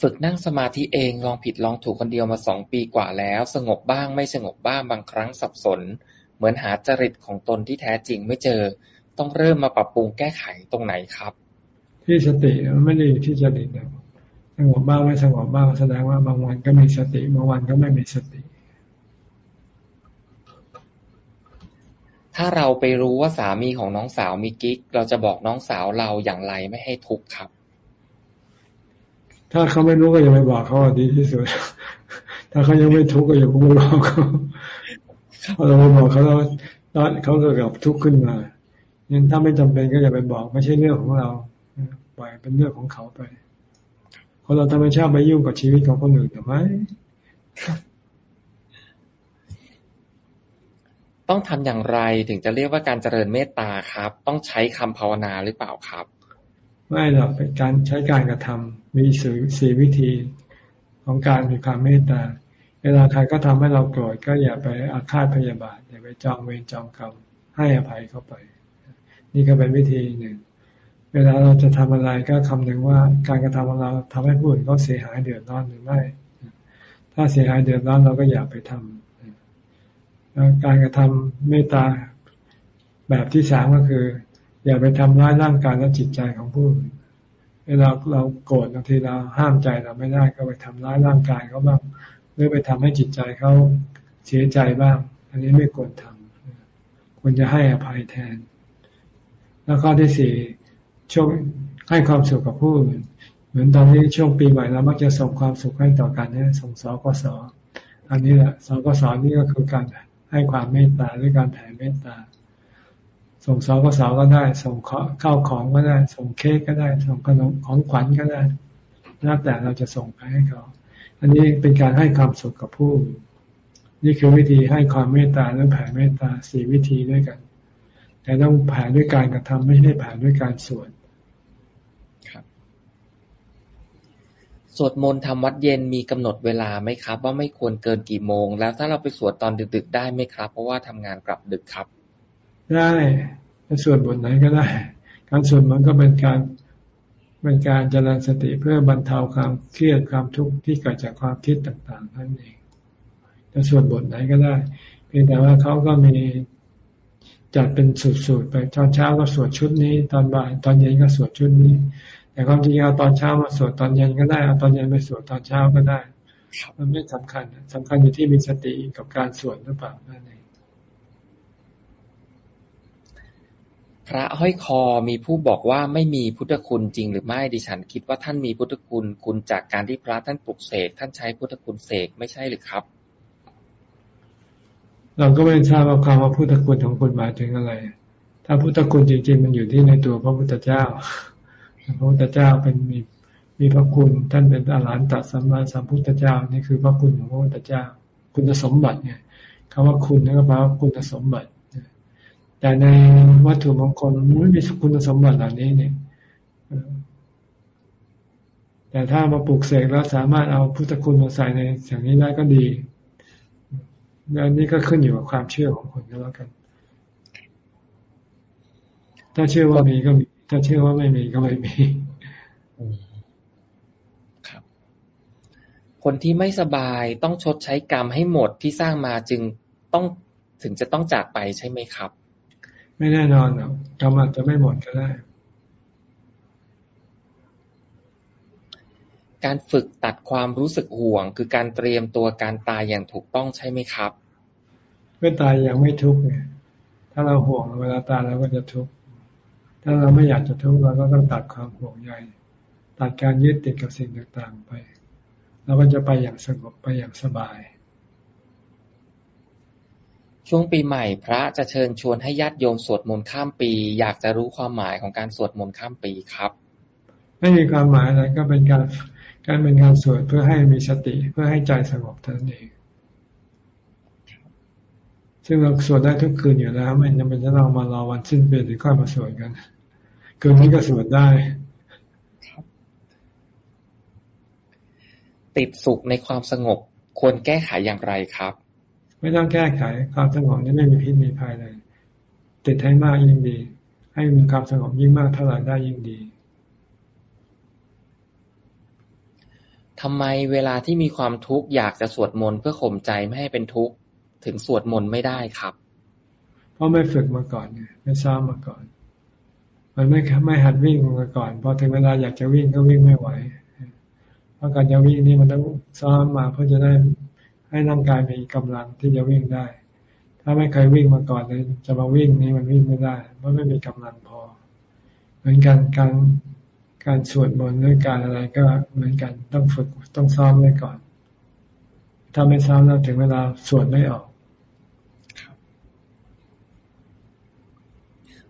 ฝึกนั่งสมาธิเองลองผิดลองถูกคนเดียวมาสองปีกว่าแล้ว สงบบ้างไม่สงบบ้างบางครั้งสับสน เหมือนหาจริตของตนที่แท้จริงไม่เจอ ต้องเริ่มมาปรับปรุงแก้ไขตรงไหนครับ ที่สติมันไม่ได้อยู่ที่จริตนะสงบบ้างไม่สงบบ้างแสดงว่าบางวันก็มีสติบางวันก็ไม่มีสติ ถ้าเราไปรู้ว่าสามีของน้องสาวมีกิ๊ก เราจะบอกน้องสาวเราอย่างไรไม่ให้ทุกข์ครับ ถ้าเขาไม่รู้ก็อย่าไปบอกเขาดีที่สุด ถ้าเขายังไม่ทุกข์ก็อย่าไปบอกเขา พอเราไปบอกเขาแล้วตอนเขาเกิดกับทุกข์ขึ้นมางั้นถ้าไม่จำเป็นก็อย่าไปบอก ไม่ใช่เรื่องของเราปล่อยเป็นเรื่องของเขาไปคนเราทำไมชอบไปยุ่งกับชีวิตของคนอื่นทำไมต้องทำอย่างไรถึงจะเรียกว่าการเจริญเมตตาครับ ต้องใช้คำภาวนาหรือเปล่าครับ ไม่หรอกเป็นการใช้การกระทำมีสี่สี่วิธีของการมีความเมตตา เวลาใครก็ทำให้เราโกรธก็อย่าไปอาฆาตพยาบาท อย่าไปจองเวรจองกรรมให้อภัยเข้าไป นี่ก็เป็นวิธีหนึ่ง เวลาเราจะทำอะไรก็คำนึงว่าการกระทำของเราทำให้ผู้อื่นเขาเสียหายเดือดร้อนหรือไม่ ถ้าเสียหายเดือดร้อนเราก็อย่าไปทำการกระทำเมตตาแบบที่สามก็คือ อย่าไปทำร้ายร่างกายและจิตใจของผู้อื่นเวลาเราโกรธบางทีเราห้ามใจเราไม่ได้ก็ไปทำร้ายร่างกายเขาบ้าง หรือไปทำให้จิตใจเขาเสียใจบ้าง อันนี้ไม่ควรทำควรจะให้อภัยแทน แล้วข้อที่สี่ช่วงให้ความสุขกับผู้อื่น เหมือนตอนนี้ช่วงปีใหม่เรามักจะส่งความสุขให้ต่อกันเนี่ยส่งสกสอันนี้แหละสกสนี่ก็คือการให้ความเมตตาหรือการแผ่เมตตา ส่งสอกสอก็ได้ ส่งเข้าของก็ได้ ส่งเค้กก็ได้ ส่งขนมของขวัญก็ได้แล้วแต่เราจะส่งไปให้เขา อันนี้เป็นการให้ความสุขกับผู้ นี่คือวิธีให้ความเมตตาและแผ่เมตตาสี่วิธีด้วยกัน แต่ต้องแผ่ด้วยการกระทำไม่ใช่แผ่ด้วยการสวดครับสวดมนต์ทำวัดเย็นมีกำหนดเวลาไหมครับ ว่าไม่ควรเกินกี่โมง แล้วถ้าเราไปสวดตอนดึกๆได้ไหมครับ เพราะว่าทำงานกลับดึกครับ ได้จะสวดบทไหนก็ได้ การสวดมันก็เป็นการ เป็นการเจริญสติเพื่อบรรเทาความเครียดความทุกข์ที่เกิดจากความคิดต่างๆนั่นเองจะสวดบทไหนก็ได้ เพียงแต่ว่าเขาก็มีจัดเป็นสูตรๆไปตอนเช้าก็สวดชุดนี้ ตอนบ่าย ตอนเย็นก็สวดชุดนี้ แต่ความจริงเอาตอนเช้ามาสวดตอนเย็นก็ได้เอาตอนเย็นไปสวดตอนเช้าก็ได้ มันไม่สำคัญสำคัญอยู่ที่มีสติกับการสวดหรือเปล่านั่นเองพ ระห้อยคอ มีผู้บอกว่าไม่มีพุทธคุณจริงหรือไม่ ดิฉันคิดว่าท่านมีพุทธคุณ คุณจากการที่พระท่านปลุกเสก ท่านใช้พุทธคุณเสกไม่ใช่หรือครับ เราก็ไม่ทราบว่าความว่าพุทธคุณของคุณหมายถึงอะไร ถ้าพุทธคุณจริงๆ มันอยู่ที่ในตัวพระพุทธเจ้า พระพุทธเจ้าเป็นมีมีพระคุณ ท่านเป็นอรหันตสัมมาสัมพุทธเจ้า นี่คือพระคุณของพระพุทธเจ้า คุณสมบัติเนี่ยคำว่าคุณนั่นก็แปลว่าคุณสมบัติ แต่ในวัตถุมงคลไม่มีคุณสมบัติเหล่านี้เนี่ยแต่ถ้ามาปลูกเสกแล้วสามารถเอาพุทธคุณมาใส่ในสิ่งนี้ได้ก็ดีแล้วนี่ก็ขึ้นอยู่กับความเชื่อของคนก็แล้วกัน ถ้าเชื่อว่ามีก็มี ถ้าเชื่อว่าไม่มีก็ไม่มีครับ คนที่ไม่สบายต้องชดใช้กรรมให้หมดที่สร้างมาจึงต้องถึงจะต้องจากไปใช่ไหมครับ ไม่แน่นอนหรอกกรรมอาจจะไม่หมดก็ได้ การฝึกตัดความรู้สึกห่วง คือการเตรียมตัวการตายอย่างถูกต้องใช่ไหมครับเมื่อตายยังไม่ทุกข์เนี่ยถ้าเราห่วงเวลาตายเราก็จะทุกข์ถ้าเราไม่อยากจะทุกข์เราก็ต้องตัดความห่วงใยตัดการยึดติดกับสิ่งต่างๆไปเราก็จะไปอย่างสงบไปอย่างสบาย ช่วงปีใหม่ พระจะเชิญชวนให้ญาติโยมสวดมนต์ข้ามปี อยากจะรู้ความหมายของการสวดมนต์ข้ามปีครับ ไม่มีความหมายอะไรก็เป็นการการเป็นการสวดเพื่อให้มีสติเพื่อให้ใจสงบเท่านั้นเอง ซึ่งเราสวดได้ทุกคืนอยู่แล้วไม่จำเป็นจะต้องมารอวันสิ้นปีหรือค่อยมาสวดกันคืนนี้ก็สวดได้ติดสุขในความสงบควรแก้ไขอย่างไรครับ ไม่ต้องแก้ไขความสงบนี่ไม่มีพิษมีภัยเลยติดให้มากยิ่งดี ให้มีความสงบยิ่งมากเท่าไหร่ได้ยิ่งดีทำไมเวลาที่มีความทุกข์อยากจะสวดมนต์เพื่อข่มใจไม่ให้เป็นทุกข์ถึงสวดมนต์ไม่ได้ครับ เพราะไม่ฝึกมาก่อนไงไม่ซ้อมมาก่อน มันไม่ไม่หัดวิ่งมาก่อนพอถึงเวลาอยากจะวิ่งก็วิ่งไม่ไหว เพราะการจะวิ่งนี่มันต้องซ้อมมาเพื่อจะได้ ให้ร่างกายมีกำลังที่จะวิ่งได้ ถ้าไม่เคยวิ่งมาก่อนเลยจะมาวิ่งนี่มันวิ่งไม่ได้เพราะไม่มีกำลังพอ เหมือนกันการการสวดมนต์หรือการอะไรก็เหมือนกันต้องฝึกต้องซ้อมไว้ก่อน ถ้าไม่ซ้อมแล้วถึงเวลาสวดไม่ออก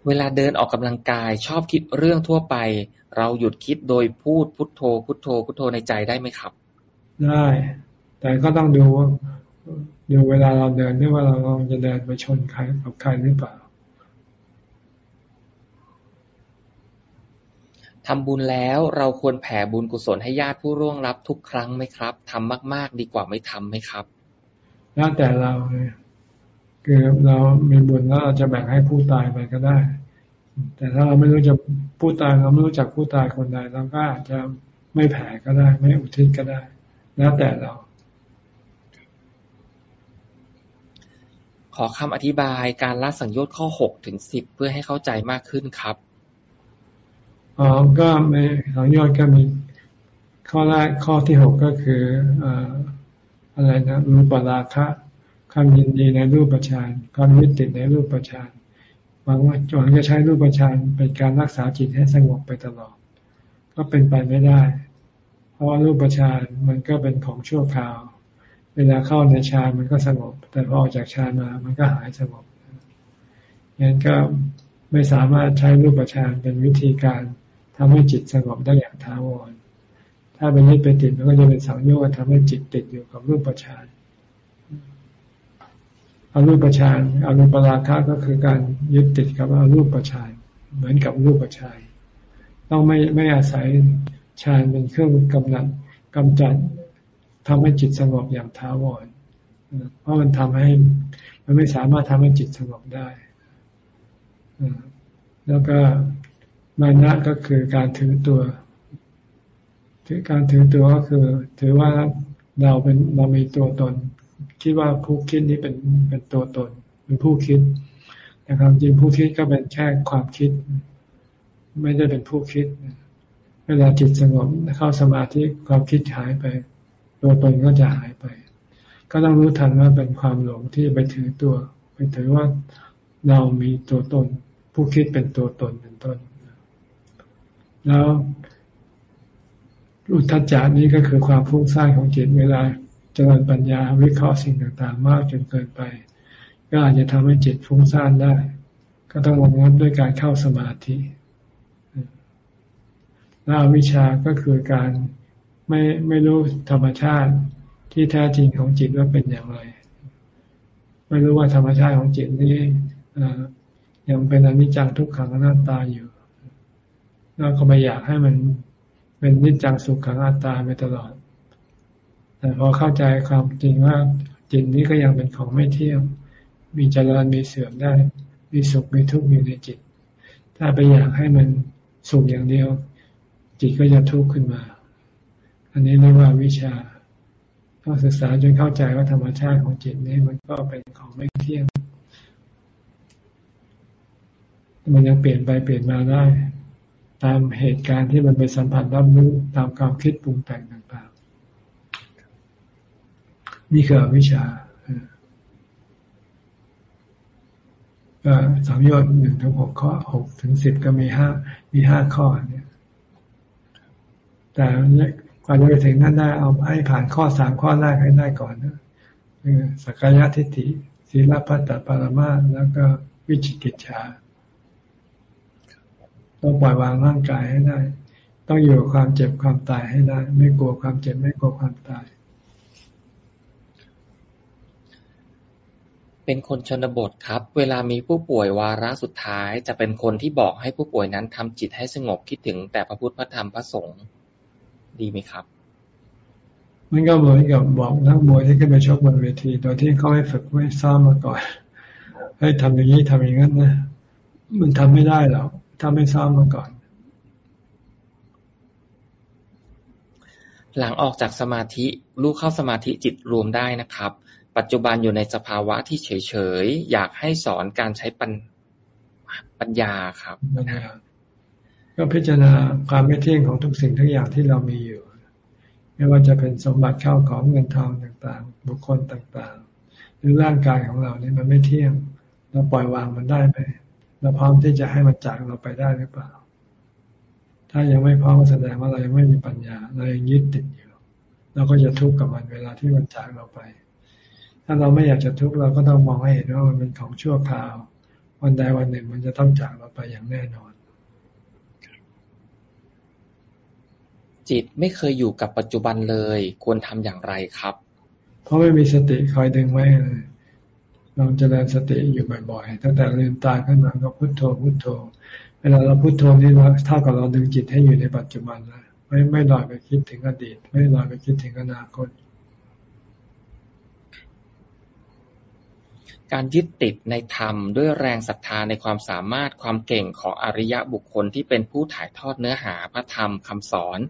เวลาเดินออกกำลังกายชอบคิดเรื่องทั่วไป เราหยุดคิดโดยพูดพุทโธ พุทโธ พุทโธในใจได้ไหมครับ ได้ แต่ก็ต้องดูว่าดูเวลาเราเดินด้วยว่าเราลองจะเดินไปชนใครกับใครหรือเปล่า ทำบุญแล้วเราควรแผ่บุญกุศลให้ญาติผู้ร่วงรับทุกครั้งไหมครับทำมาก ๆ ดีกว่าไม่ทำไหมครับแล้วแต่เราเลยคือเรามีบุญแล้วเราจะแบ่งให้ผู้ตายไปก็ได้ แต่ถ้าเราไม่รู้จะผู้ตายเราไม่รู้จักผู้ตายคนใดเราก็อาจจะไม่แผ่ก็ได้ ไม่อุทิศก็ได้ แล้วแต่เรา ขอคำอธิบายการละสังโยชน์ข้อหกถึงสิบเพื่อให้เข้าใจมากขึ้นครับอ๋อก็ในสังโยชน์ก็มีข้อแรกข้อที่หกก็คืออะไรนะรูปราคะความยินดีในรูปประชานความยึดติดในรูปประชานหวังว่าจวนจะใช้รูปประชานเป็นการรักษาจิตให้สงบไปตลอด ก็เป็นไปไม่ได้ เพราะว่ารูปประชานมันก็เป็นของชั่วคราว เวลาเข้าในฌานมันก็สงบ แต่พอออกจากฌานมา มันก็หายสงบงั้นก็ไม่สามารถใช้รูปประชานเป็นวิธีการทำให้จิตสงบได้อย่างท้าวร ถ้าเป็นยึดเป็นติดมันก็จะเป็นสังโยชน์ทำให้จิตติดอยู่กับรูปประชานอารูปฌานอารูปราคะก็คือการยึดติดกับอารูปฌานเหมือนกับรูปฌานต้องไม่ไม่อาศัยฌานเป็นเครื่องกำหนัดกำจัด ทำให้จิตสงบอย่างท้าวรเพราะมันทำให้ มันไม่สามารถทำให้จิตสงบได้แล้วก็มานะก็คือการถือตัว ถือการถือตัวก็คือ ถือว่าเราเป็นเรามีตัวตน คิดว่าผู้คิดนี้เป็นเป็นตัวตน เป็นผู้คิดแต่ความจริงผู้คิดก็เป็นแค่ความคิด ไม่ได้เป็นผู้คิด เวลาจิตสงบเข้าสมาธิความคิดหายไป ตัวตนก็จะหายไป ก็ต้องรู้ทันว่าเป็นความหลงที่ไปถือตัว ไปถือว่าเรามีตัวตน ผู้คิดเป็นตัวตนเป็นต้น แล้วอุทธัจจานี้ก็คือความฟุ้งซ่านของจิตเวลาเจริญปัญญาวิเคราะห์สิ่งต่างๆ มากจนเกินไป ก็อาจจะทำให้จิตฟุ้งซ่านได้ ก็ต้องระงับด้วยการเข้าสมาธิแล้ววิชาก็คือการ ไม่ไม่รู้ธรรมชาติที่แท้จริงของจิตว่าเป็นอย่างไร ไม่รู้ว่าธรรมชาติของจิตนี้ยังเป็นอนิจจังทุกขังอนัตตาอยู่แล้วก็ไม่อยากให้มันเป็นนิจจังสุขขังอนัตตาไปตลอด แต่พอเข้าใจความจริงว่าจิตนี้ก็ยังเป็นของไม่เที่ยง มีเจริญมีเสื่อมได้ มีสุขมีทุกข์อยู่ในจิต ถ้าไปอยากให้มันสุขอย่างเดียว จิตก็จะทุกข์ขึ้นมา อันนี้เรียกว่าวิชาต้องศึกษาจนเข้าใจว่าธรรมชาติของจิตนี้มันก็เป็นของไม่เที่ยง มันยังเปลี่ยนไปเปลี่ยนมาได้ ตามเหตุการณ์ที่มันไปสัมผัสรับรู้ตามความคิดปรุงแต่งต่างๆ นี่คือวิชาก็สามยอดหนึ่งถึงหกข้อหกถึงสิบก็มีห้ามีห้าข้อเนี่ย แต่ กว่าจะไปถึงนั้นได้เอาให้ผ่านข้อสามข้อแรกให้ได้ก่อนนะสักกายทิฏฐิศีลพัตตปรมาแล้วก็วิจิกิจฉาต้องปล่อยวางร่างกายให้ได้ ต้องอยู่กับความเจ็บความตายให้ได้ ไม่กลัวความเจ็บไม่กลัวความตาย เป็นคนชนบทครับ เวลามีผู้ป่วยวาระสุดท้าย จะเป็นคนที่บอกให้ผู้ป่วยนั้นทำจิตให้สงบคิดถึงแต่พระพุทธพระธรรมพระสงฆ์ ดีไหมครับ มันก็เหมือนกับบอกนักมวยที่ขึ้นไปชกบนเวที โดยที่เขาให้ฝึกไม่ซ้อมมาก่อนให้ทำอย่างนี้ทำอย่างนั้นนะมันทำไม่ได้หรอกถ้าไม่ซ้อมมาก่อน หลังออกจากสมาธิลูกเข้าสมาธิจิตรวมได้นะครับ ปัจจุบันอยู่ในสภาวะที่เฉยๆอยากให้สอนการใช้ปัญปัญญาครับปัญญา ก็พิจารณาความไม่เที่ยงของทุกสิ่งทุกอย่างที่เรามีอยู่ ไม่ว่าจะเป็นสมบัติเข้าของเงินทองต่างๆ บุคคลต่างๆ หรือร่างกายของเราเนี่ยมันไม่เที่ยง เราปล่อยวางมันได้ไหมเราพร้อมที่จะให้มันจากเราไปได้หรือเปล่า ถ้ายังไม่พร้อมแสดงว่าเรายังไม่มีปัญญาเรายังยึดติดอยู่เราก็จะทุกข์กับมันเวลาที่มันจากเราไป ถ้าเราไม่อยากจะทุกข์เราก็ต้องมองให้เห็นว่ามันเป็นของชั่วคราว วันใดวันหนึ่งมันจะต้องจากเราไปอย่างแน่นอน จิตไม่เคยอยู่กับปัจจุบันเลย ควรทำอย่างไรครับ เพราะไม่มีสติคอยดึงไว้เราจะเริญสติอยู่บ่อยๆตั้งแต่ลืมตาขึ้นมาก็พุโทโธพุโทโธ เวลาเราพุโทโธนี่เราเท่ากับเราดึงจิตให้อยู่ในปัจจุบันแล้วไม่ไม่ลอยไปคิดถึงอดีต ไม่ลอยไปคิดถึงอนาคต การยึดติดในธรรมด้วยแรงศรัทธาในความสามารถความเก่งของอริยะบุคคลที่เป็นผู้ถ่ายทอดเนื้อหาพระธรรมคำสอน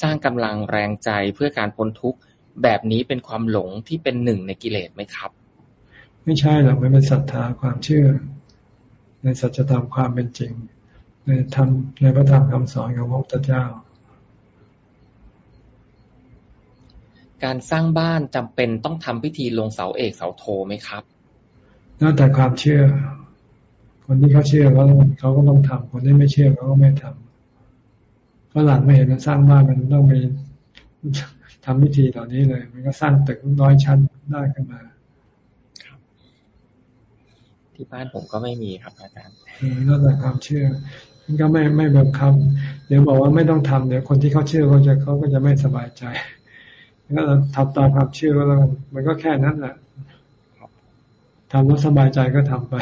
สร้างกำลังแรงใจเพื่อการพ้นทุกข์ แบบนี้เป็นความหลงที่เป็นหนึ่งในกิเลสไหมครับ ไม่ใช่หรอกมันเป็นศรัทธาความเชื่อ ในสัจธรรมความเป็นจริง ในธรรมในพระธรรมคำสอนของพระพุทธเจ้า การสร้างบ้านจำเป็นต้องทำพิธีลงเสาเอกเสาโทไหมครับแล้วแต่ความเชื่อ คนที่เขาเชื่อเขาเขาก็ต้องทำคนที่ไม่เชื่อเขาก็ไม่ทำ ฝรั่งไม่เห็นมันสร้างบ้านมันต้องไปทำพิธีเหล่านี้เลย มันก็สร้างตึกร้อยชั้นได้ขึ้นมาที่บ้านผมก็ไม่มีครับอาจารย์นั่นแหละความเชื่อมันก็ไม่ไม่บังคับ เดี๋ยวบอกว่าไม่ต้องทำเดี๋ยวคนที่เขาเชื่อเขาจะเขาก็จะไม่สบายใจก็ทำตามความเชื่อแล้วมันก็แค่นั้นแหละทำแล้วสบายใจก็ทำไป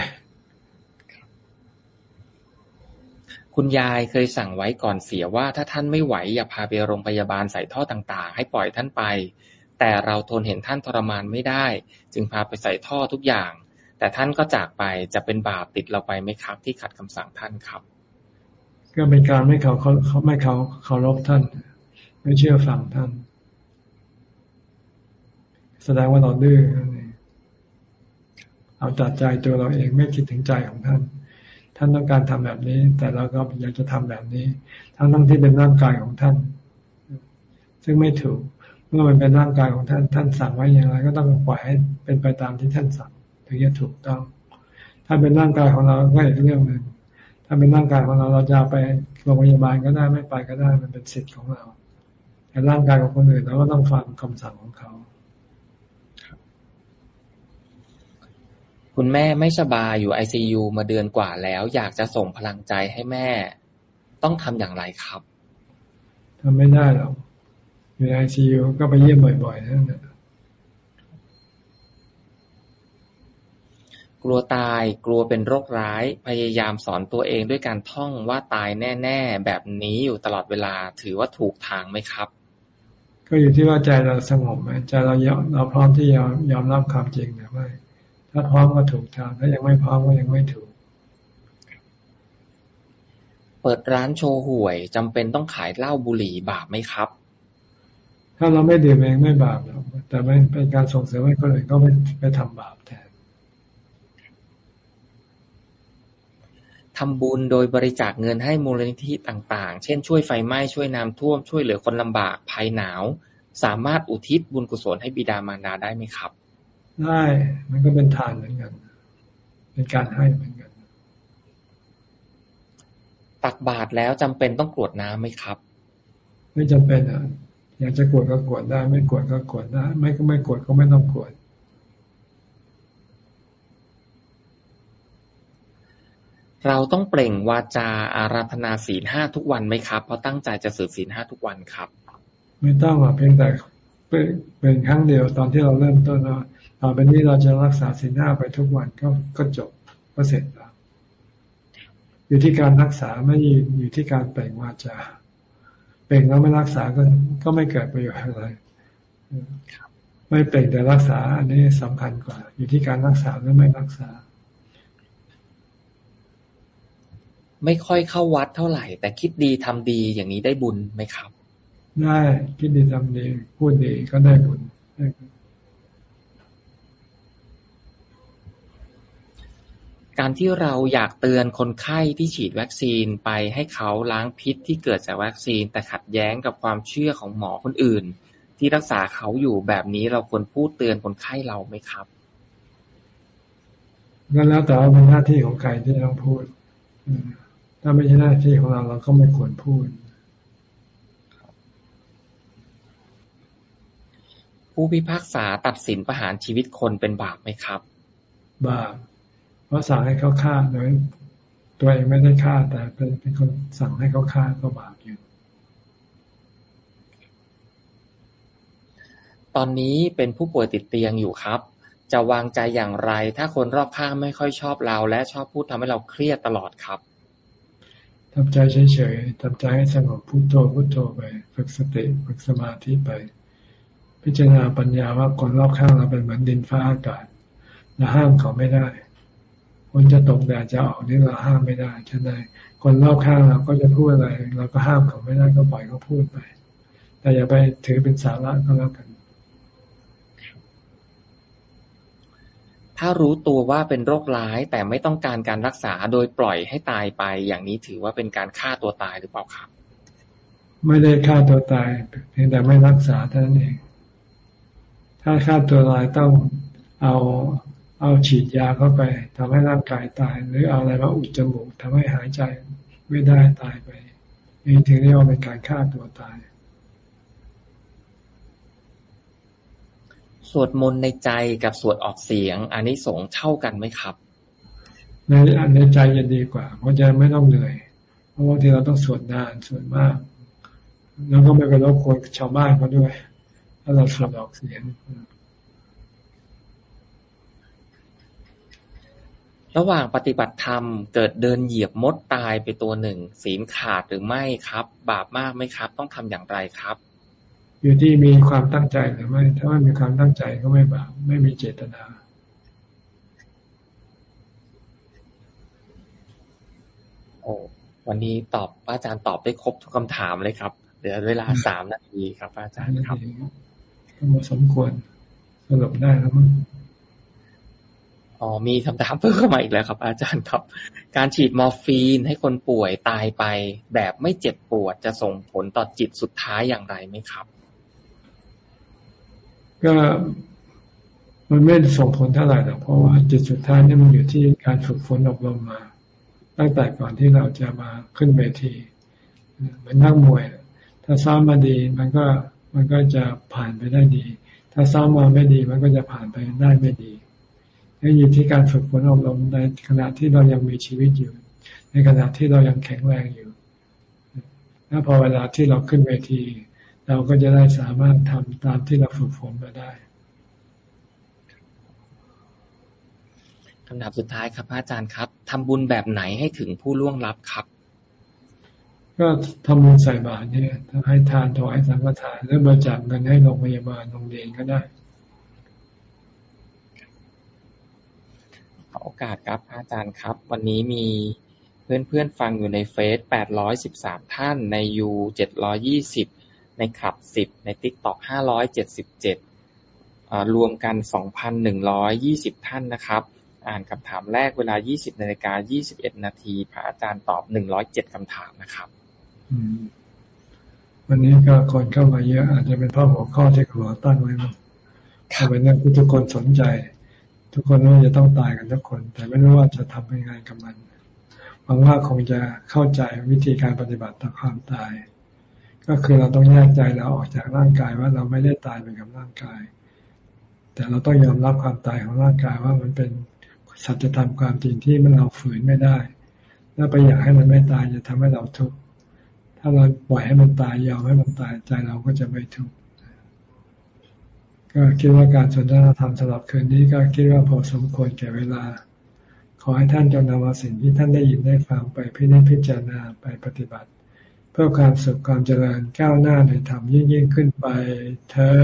คุณยายเคยสั่งไว้ก่อนเสียว่าถ้าท่านไม่ไหวอย่าพาไปโรงพยาบาลใส่ท่อต่างๆ ให้ปล่อยท่านไป แต่เราทนเห็นท่านทรมานไม่ได้ จึงพาไปใส่ท่อทุกอย่าง แต่ท่านก็จากไปจะเป็นบาปติดเราไปไหมครับ ที่ขัดคำสั่งท่านครับ ก็เป็นการไม่เขาเขาเขาไม่เขาเคารพท่าน ไม่เชื่อฟังท่าน แสดงว่าเราดื้อเอาตัดใจตัวเราเองไม่คิดถึงใจของท่าน ท่านต้องการทำแบบนี้ แต่เราก็อยากจะทำแบบนี้ ทั้งทั้งที่เป็นร่างกายของท่าน ซึ่งไม่ถูก เมื่อมันเป็นร่างกายของท่าน ท่านสั่งไว้อย่างไร ก็ต้องปล่อยให้เป็นไปตามที่ท่านสั่งถึงจะถูกต้อง ถ้าเป็นร่างกายของเราก็อีกเรื่องหนึ่งถ้าเป็นร่างกายของเราเราจะไปโรงพยาบาลก็ได้ไม่ไปก็ได้มันเป็นสิทธิ์ของเรา แต่ร่างกายของคนอื่นเราก็ต้องฟังคำสั่งของเขา คุณแม่ไม่สบายอยู่ไอซียูมาเดือนกว่าแล้ว อยากจะส่งพลังใจให้แม่ ต้องทำอย่างไรครับทำไม่ได้หรอกอยู่ไอซียูก็ไปเยี่ยมบ่อยๆนั่นแหละกลัวตายกลัวเป็นโรคร้าย พยายามสอนตัวเองด้วยการท่องว่าตายแน่ ๆ แบบนี้อยู่ตลอดเวลาถือว่าถูกทางไหมครับ ก็อยู่ที่ว่าใจเราสงบไหมใจเรายอมเราพร้อมที่ยอมยอมรับความจริงหรือไม่ ถ้าพร้อมก็ถูกทางถ้ายังไม่พร้อมก็ยังไม่ถูก เปิดร้านโชว์หวยจำเป็นต้องขายเหล้าบุหรี่บาปไหมครับ ถ้าเราไม่ดื่มเองไม่บาปหรอกแต่ไม่เป็นการส่งเสริมให้คนอื่นก็ไม่ไปทำบาปแทนทำบุญโดยบริจาคเงินให้มูลนิธิต่างๆ เช่นช่วยไฟไหม้ ช่วยน้ำท่วม ช่วยเหลือคนลำบาก ภัยหนาว สามารถอุทิศบุญกุศลให้บิดามารดาได้ไหมครับ ได้ มันก็เป็นทานเหมือนกัน เป็นการให้เหมือนกัน ตักบาตรแล้วจำเป็นต้องกรวดน้ำไหมครับ ไม่จำเป็นอะอยากจะกวดก็กวดได้ ไม่กวดก็กวดได้ ไม่ก็ไม่กวดก็ไม่ต้องกวดเราต้องเปล่งวาจาอาราธนาศีลห้าทุกวันไหมครับ เพราะตั้งใจจะสืบศีลห้าทุกวันครับ ไม่ต้องอะเพียงแต่เป็นครั้งเดียวตอนที่เราเริ่มต้นว่า ต่อไปนี้เราจะรักษาศีลห้าไปทุกวันก็ก็จบก็เสร็จแล้วอยู่ที่การรักษาไม่อยู่ที่การเปล่งวาจาเปล่งแล้วไม่รักษาก็ก็ไม่เกิดประโยชน์อะไรไม่เปล่งแต่รักษา อันนี้สำคัญกว่า อยู่ที่การรักษาหรือไม่รักษา ไม่ค่อยเข้าวัดเท่าไหร่ แต่คิดดีทำดีอย่างนี้ได้บุญไหมครับ ได้คิดดีทำดีพูดดีก็ได้บุญ การที่เราอยากเตือนคนไข้ที่ฉีดวัคซีนไปให้เขาล้างพิษที่เกิดจากวัคซีน แต่ขัดแย้งกับความเชื่อของหมอคนอื่น ที่รักษาเขาอยู่แบบนี้เราควรพูดเตือนคนไข้เราไหมครับก็แล้วแต่ว่าเป็นหน้าที่ของใครที่ต้องพูดถ้าไม่ใช่หน้าที่ของเราเราก็ไม่ควรพูด ผู้พิพากษาตัดสินประหารชีวิตคนเป็นบาปไหมครับ บาป เพราะสั่งให้เขาฆ่าโดยตัวเองไม่ได้ฆ่าแต่เป็นเป็นคนสั่งให้เขาฆ่าก็บาปอยู่ตอนนี้เป็นผู้ป่วยติดเตียงอยู่ครับ จะวางใจอย่างไร ถ้าคนรอบข้างไม่ค่อยชอบเรา และชอบพูดทำให้เราเครียดตลอดครับทำใจเฉยๆทำใจให้สงบพุโทโธพุโทโธไปฝึกสติฝึกสมาธิไป พิจารณาปัญญาว่าคนรอบข้างเราเป็นเหมือนดินฟ้าอากาศเราห้ามเขาไม่ได้ คนจะตกแดดจะออกนี่เราห้ามไม่ได้ใช่ไหมคนรอบข้างเราก็จะพูดอะไร เราก็ห้ามเขาไม่ได้ก็ปล่อยเขาพูดไป แต่อย่าไปถือเป็นสาระก็แล้วกัน ถ้ารู้ตัวว่าเป็นโรคร้ายแต่ไม่ต้องการการรักษาโดยปล่อยให้ตายไป อย่างนี้ถือว่าเป็นการฆ่าตัวตายหรือเปล่าครับ ไม่ได้ฆ่าตัวตายเพียงแต่ไม่รักษาเท่านั้นเอง ถ้าฆ่าตัวตายต้องเอา เอาฉีดยาเข้าไปทำให้ร่างกายตาย หรือเอาอะไรมาอุดจมูกทำให้หายใจไม่ได้ตายไปนี่ถึงเรียกว่าเป็นการฆ่าตัวตาย สวดมนต์ในใจกับสวดออกเสียงอันนี้สงเท่ากันไหมครับ ในอันในใจจะดีกว่า เพราะจะไม่ต้องเหนื่อย เพราะว่าที่เราต้องสวดนานสวดมาก แล้วก็ไม่ไปรบกวนชาวบ้านเขาด้วย ถ้าเราสวดออกเสียง ระหว่างปฏิบัติธรรม เกิดเดินเหยียบมดตายไปตัวหนึ่ง ศีลขาดหรือไม่ครับ บาปมากไหมครับ ต้องทำอย่างไรครับ อยู่ที่มีความตั้งใจหรือไม่ ถ้าไม่มีความตั้งใจก็ไม่บาป ไม่มีเจตนา โอ้วันนี้ตอบอาจารย์ตอบได้ครบทุกคำถามเลยครับ เหลือเวลาสามนาทีครับอาจารย์ครับก็มาสมควรสรุปได้แล้วมั้ง อ๋อมีคำถามเพิ่มเข้ามาอีกแล้วครับ อาจารย์ครับ การฉีดมอร์ฟีนให้คนป่วยตายไป แบบไม่เจ็บปวดจะส่งผลต่อจิตสุดท้ายอย่างไรไหมครับ ก็มันไม่ส่งผลเท่าไหร่หรอกเพราะว่าจุดสุดท้ายนี่มันอยู่ที่การฝึกฝนอบรมมา ตั้งแต่ก่อนที่เราจะมาขึ้นเวทีเหมือนนักมวย ถ้าซ้อมมาดีมันก็มันก็จะผ่านไปได้ดี ถ้าซ้อมมาไม่ดีมันก็จะผ่านไปได้ไม่ดี นี่อยู่ที่การฝึกฝนอบรมในขณะที่เรายังมีชีวิตอยู่ ในขณะที่เรายังแข็งแรงอยู่แล้วพอเวลาที่เราขึ้นเวที เราก็จะได้สามารถทำตามที่เราฝึกฝนมาได้คำถามสุดท้ายครับอาจารย์ครับทำบุญแบบไหนให้ถึงผู้ล่วงลับครับ ก็ทำบุญใส่บาตรเนี่ยให้ทานถวายสังฆทานหรือบริจาคเงินให้โรงพยาบาลโรงเรียนก็ได้ขอ โอกาสครับ อาจารย์ครับ วันนี้มีเพื่อนๆฟังอยู่ในเฟซแปดร้อยสิบสามท่าน ในยูเจ็ดร้อยี่สิบ ในคลับสิบ ในติ๊กต็อกห้าร้อยเจ็ดสิบเจ็ดรวมกันสองพันหนึ่งร้อยยี่สิบท่านนะครับ อ่านคำถามแรกเวลายี่สิบนาฬิกายี่สิบเอ็ดนาทีพระอาจารย์ตอบหนึ่งร้อยเจ็ดคำถามนะครับวันนี้ก็คนเข้ามาเยอะอาจจะเป็นเพราะหัวข้อที่หัวตั้งไว้มั้งถ้าเป็นเรื่องที่ทุกคนสนใจ ทุกคนว่าจะต้องตายกันทุกคน แต่ไม่รู้ว่าจะทำยังไงกับมันหวังว่าคงจะเข้าใจวิธีการปฏิบัติต่อความตาย ก็คือเราต้องแยกใจเราออกจากร่างกายว่าเราไม่ได้ตายไปกับร่างกาย แต่เราต้องยอมรับความตายของร่างกายว่ามันเป็นสัจธรรมความจริงที่มันเราฝืนไม่ได้แล้วไปอยากให้มันไม่ตายจะทำให้เราทุกข์ถ้าเราปล่อยให้มันตายยอมให้มันตายใจเราก็จะไม่ทุกข์ ก็คิดว่าการสนทนาธรรมสำหรับคืนนี้ก็คิดว่าพอสมควรแก่เวลา ขอให้ท่านจงนำเอาสิ่งที่ท่านได้ยินได้ฟังไปพิจิตพิจารณาไปปฏิบัติ เพื่อความสุขความเจริญก้าวหน้าในธรรมยิ่งยิ่งขึ้นไปเธอ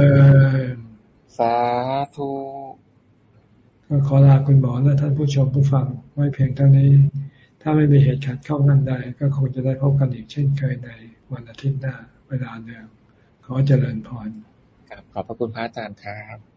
สาธุก็ขอลาคุณหมอและท่านผู้ชมผู้ฟังไว้เพียงเท่านี้ ถ้าไม่มีเหตุขัดข้องนั่นใด ก็คงจะได้พบกันอีกเช่นเคยในวันอาทิตย์หน้าเวลาเดิมขอเจริญพร ขอบพระคุณพระอาจารย์ครับ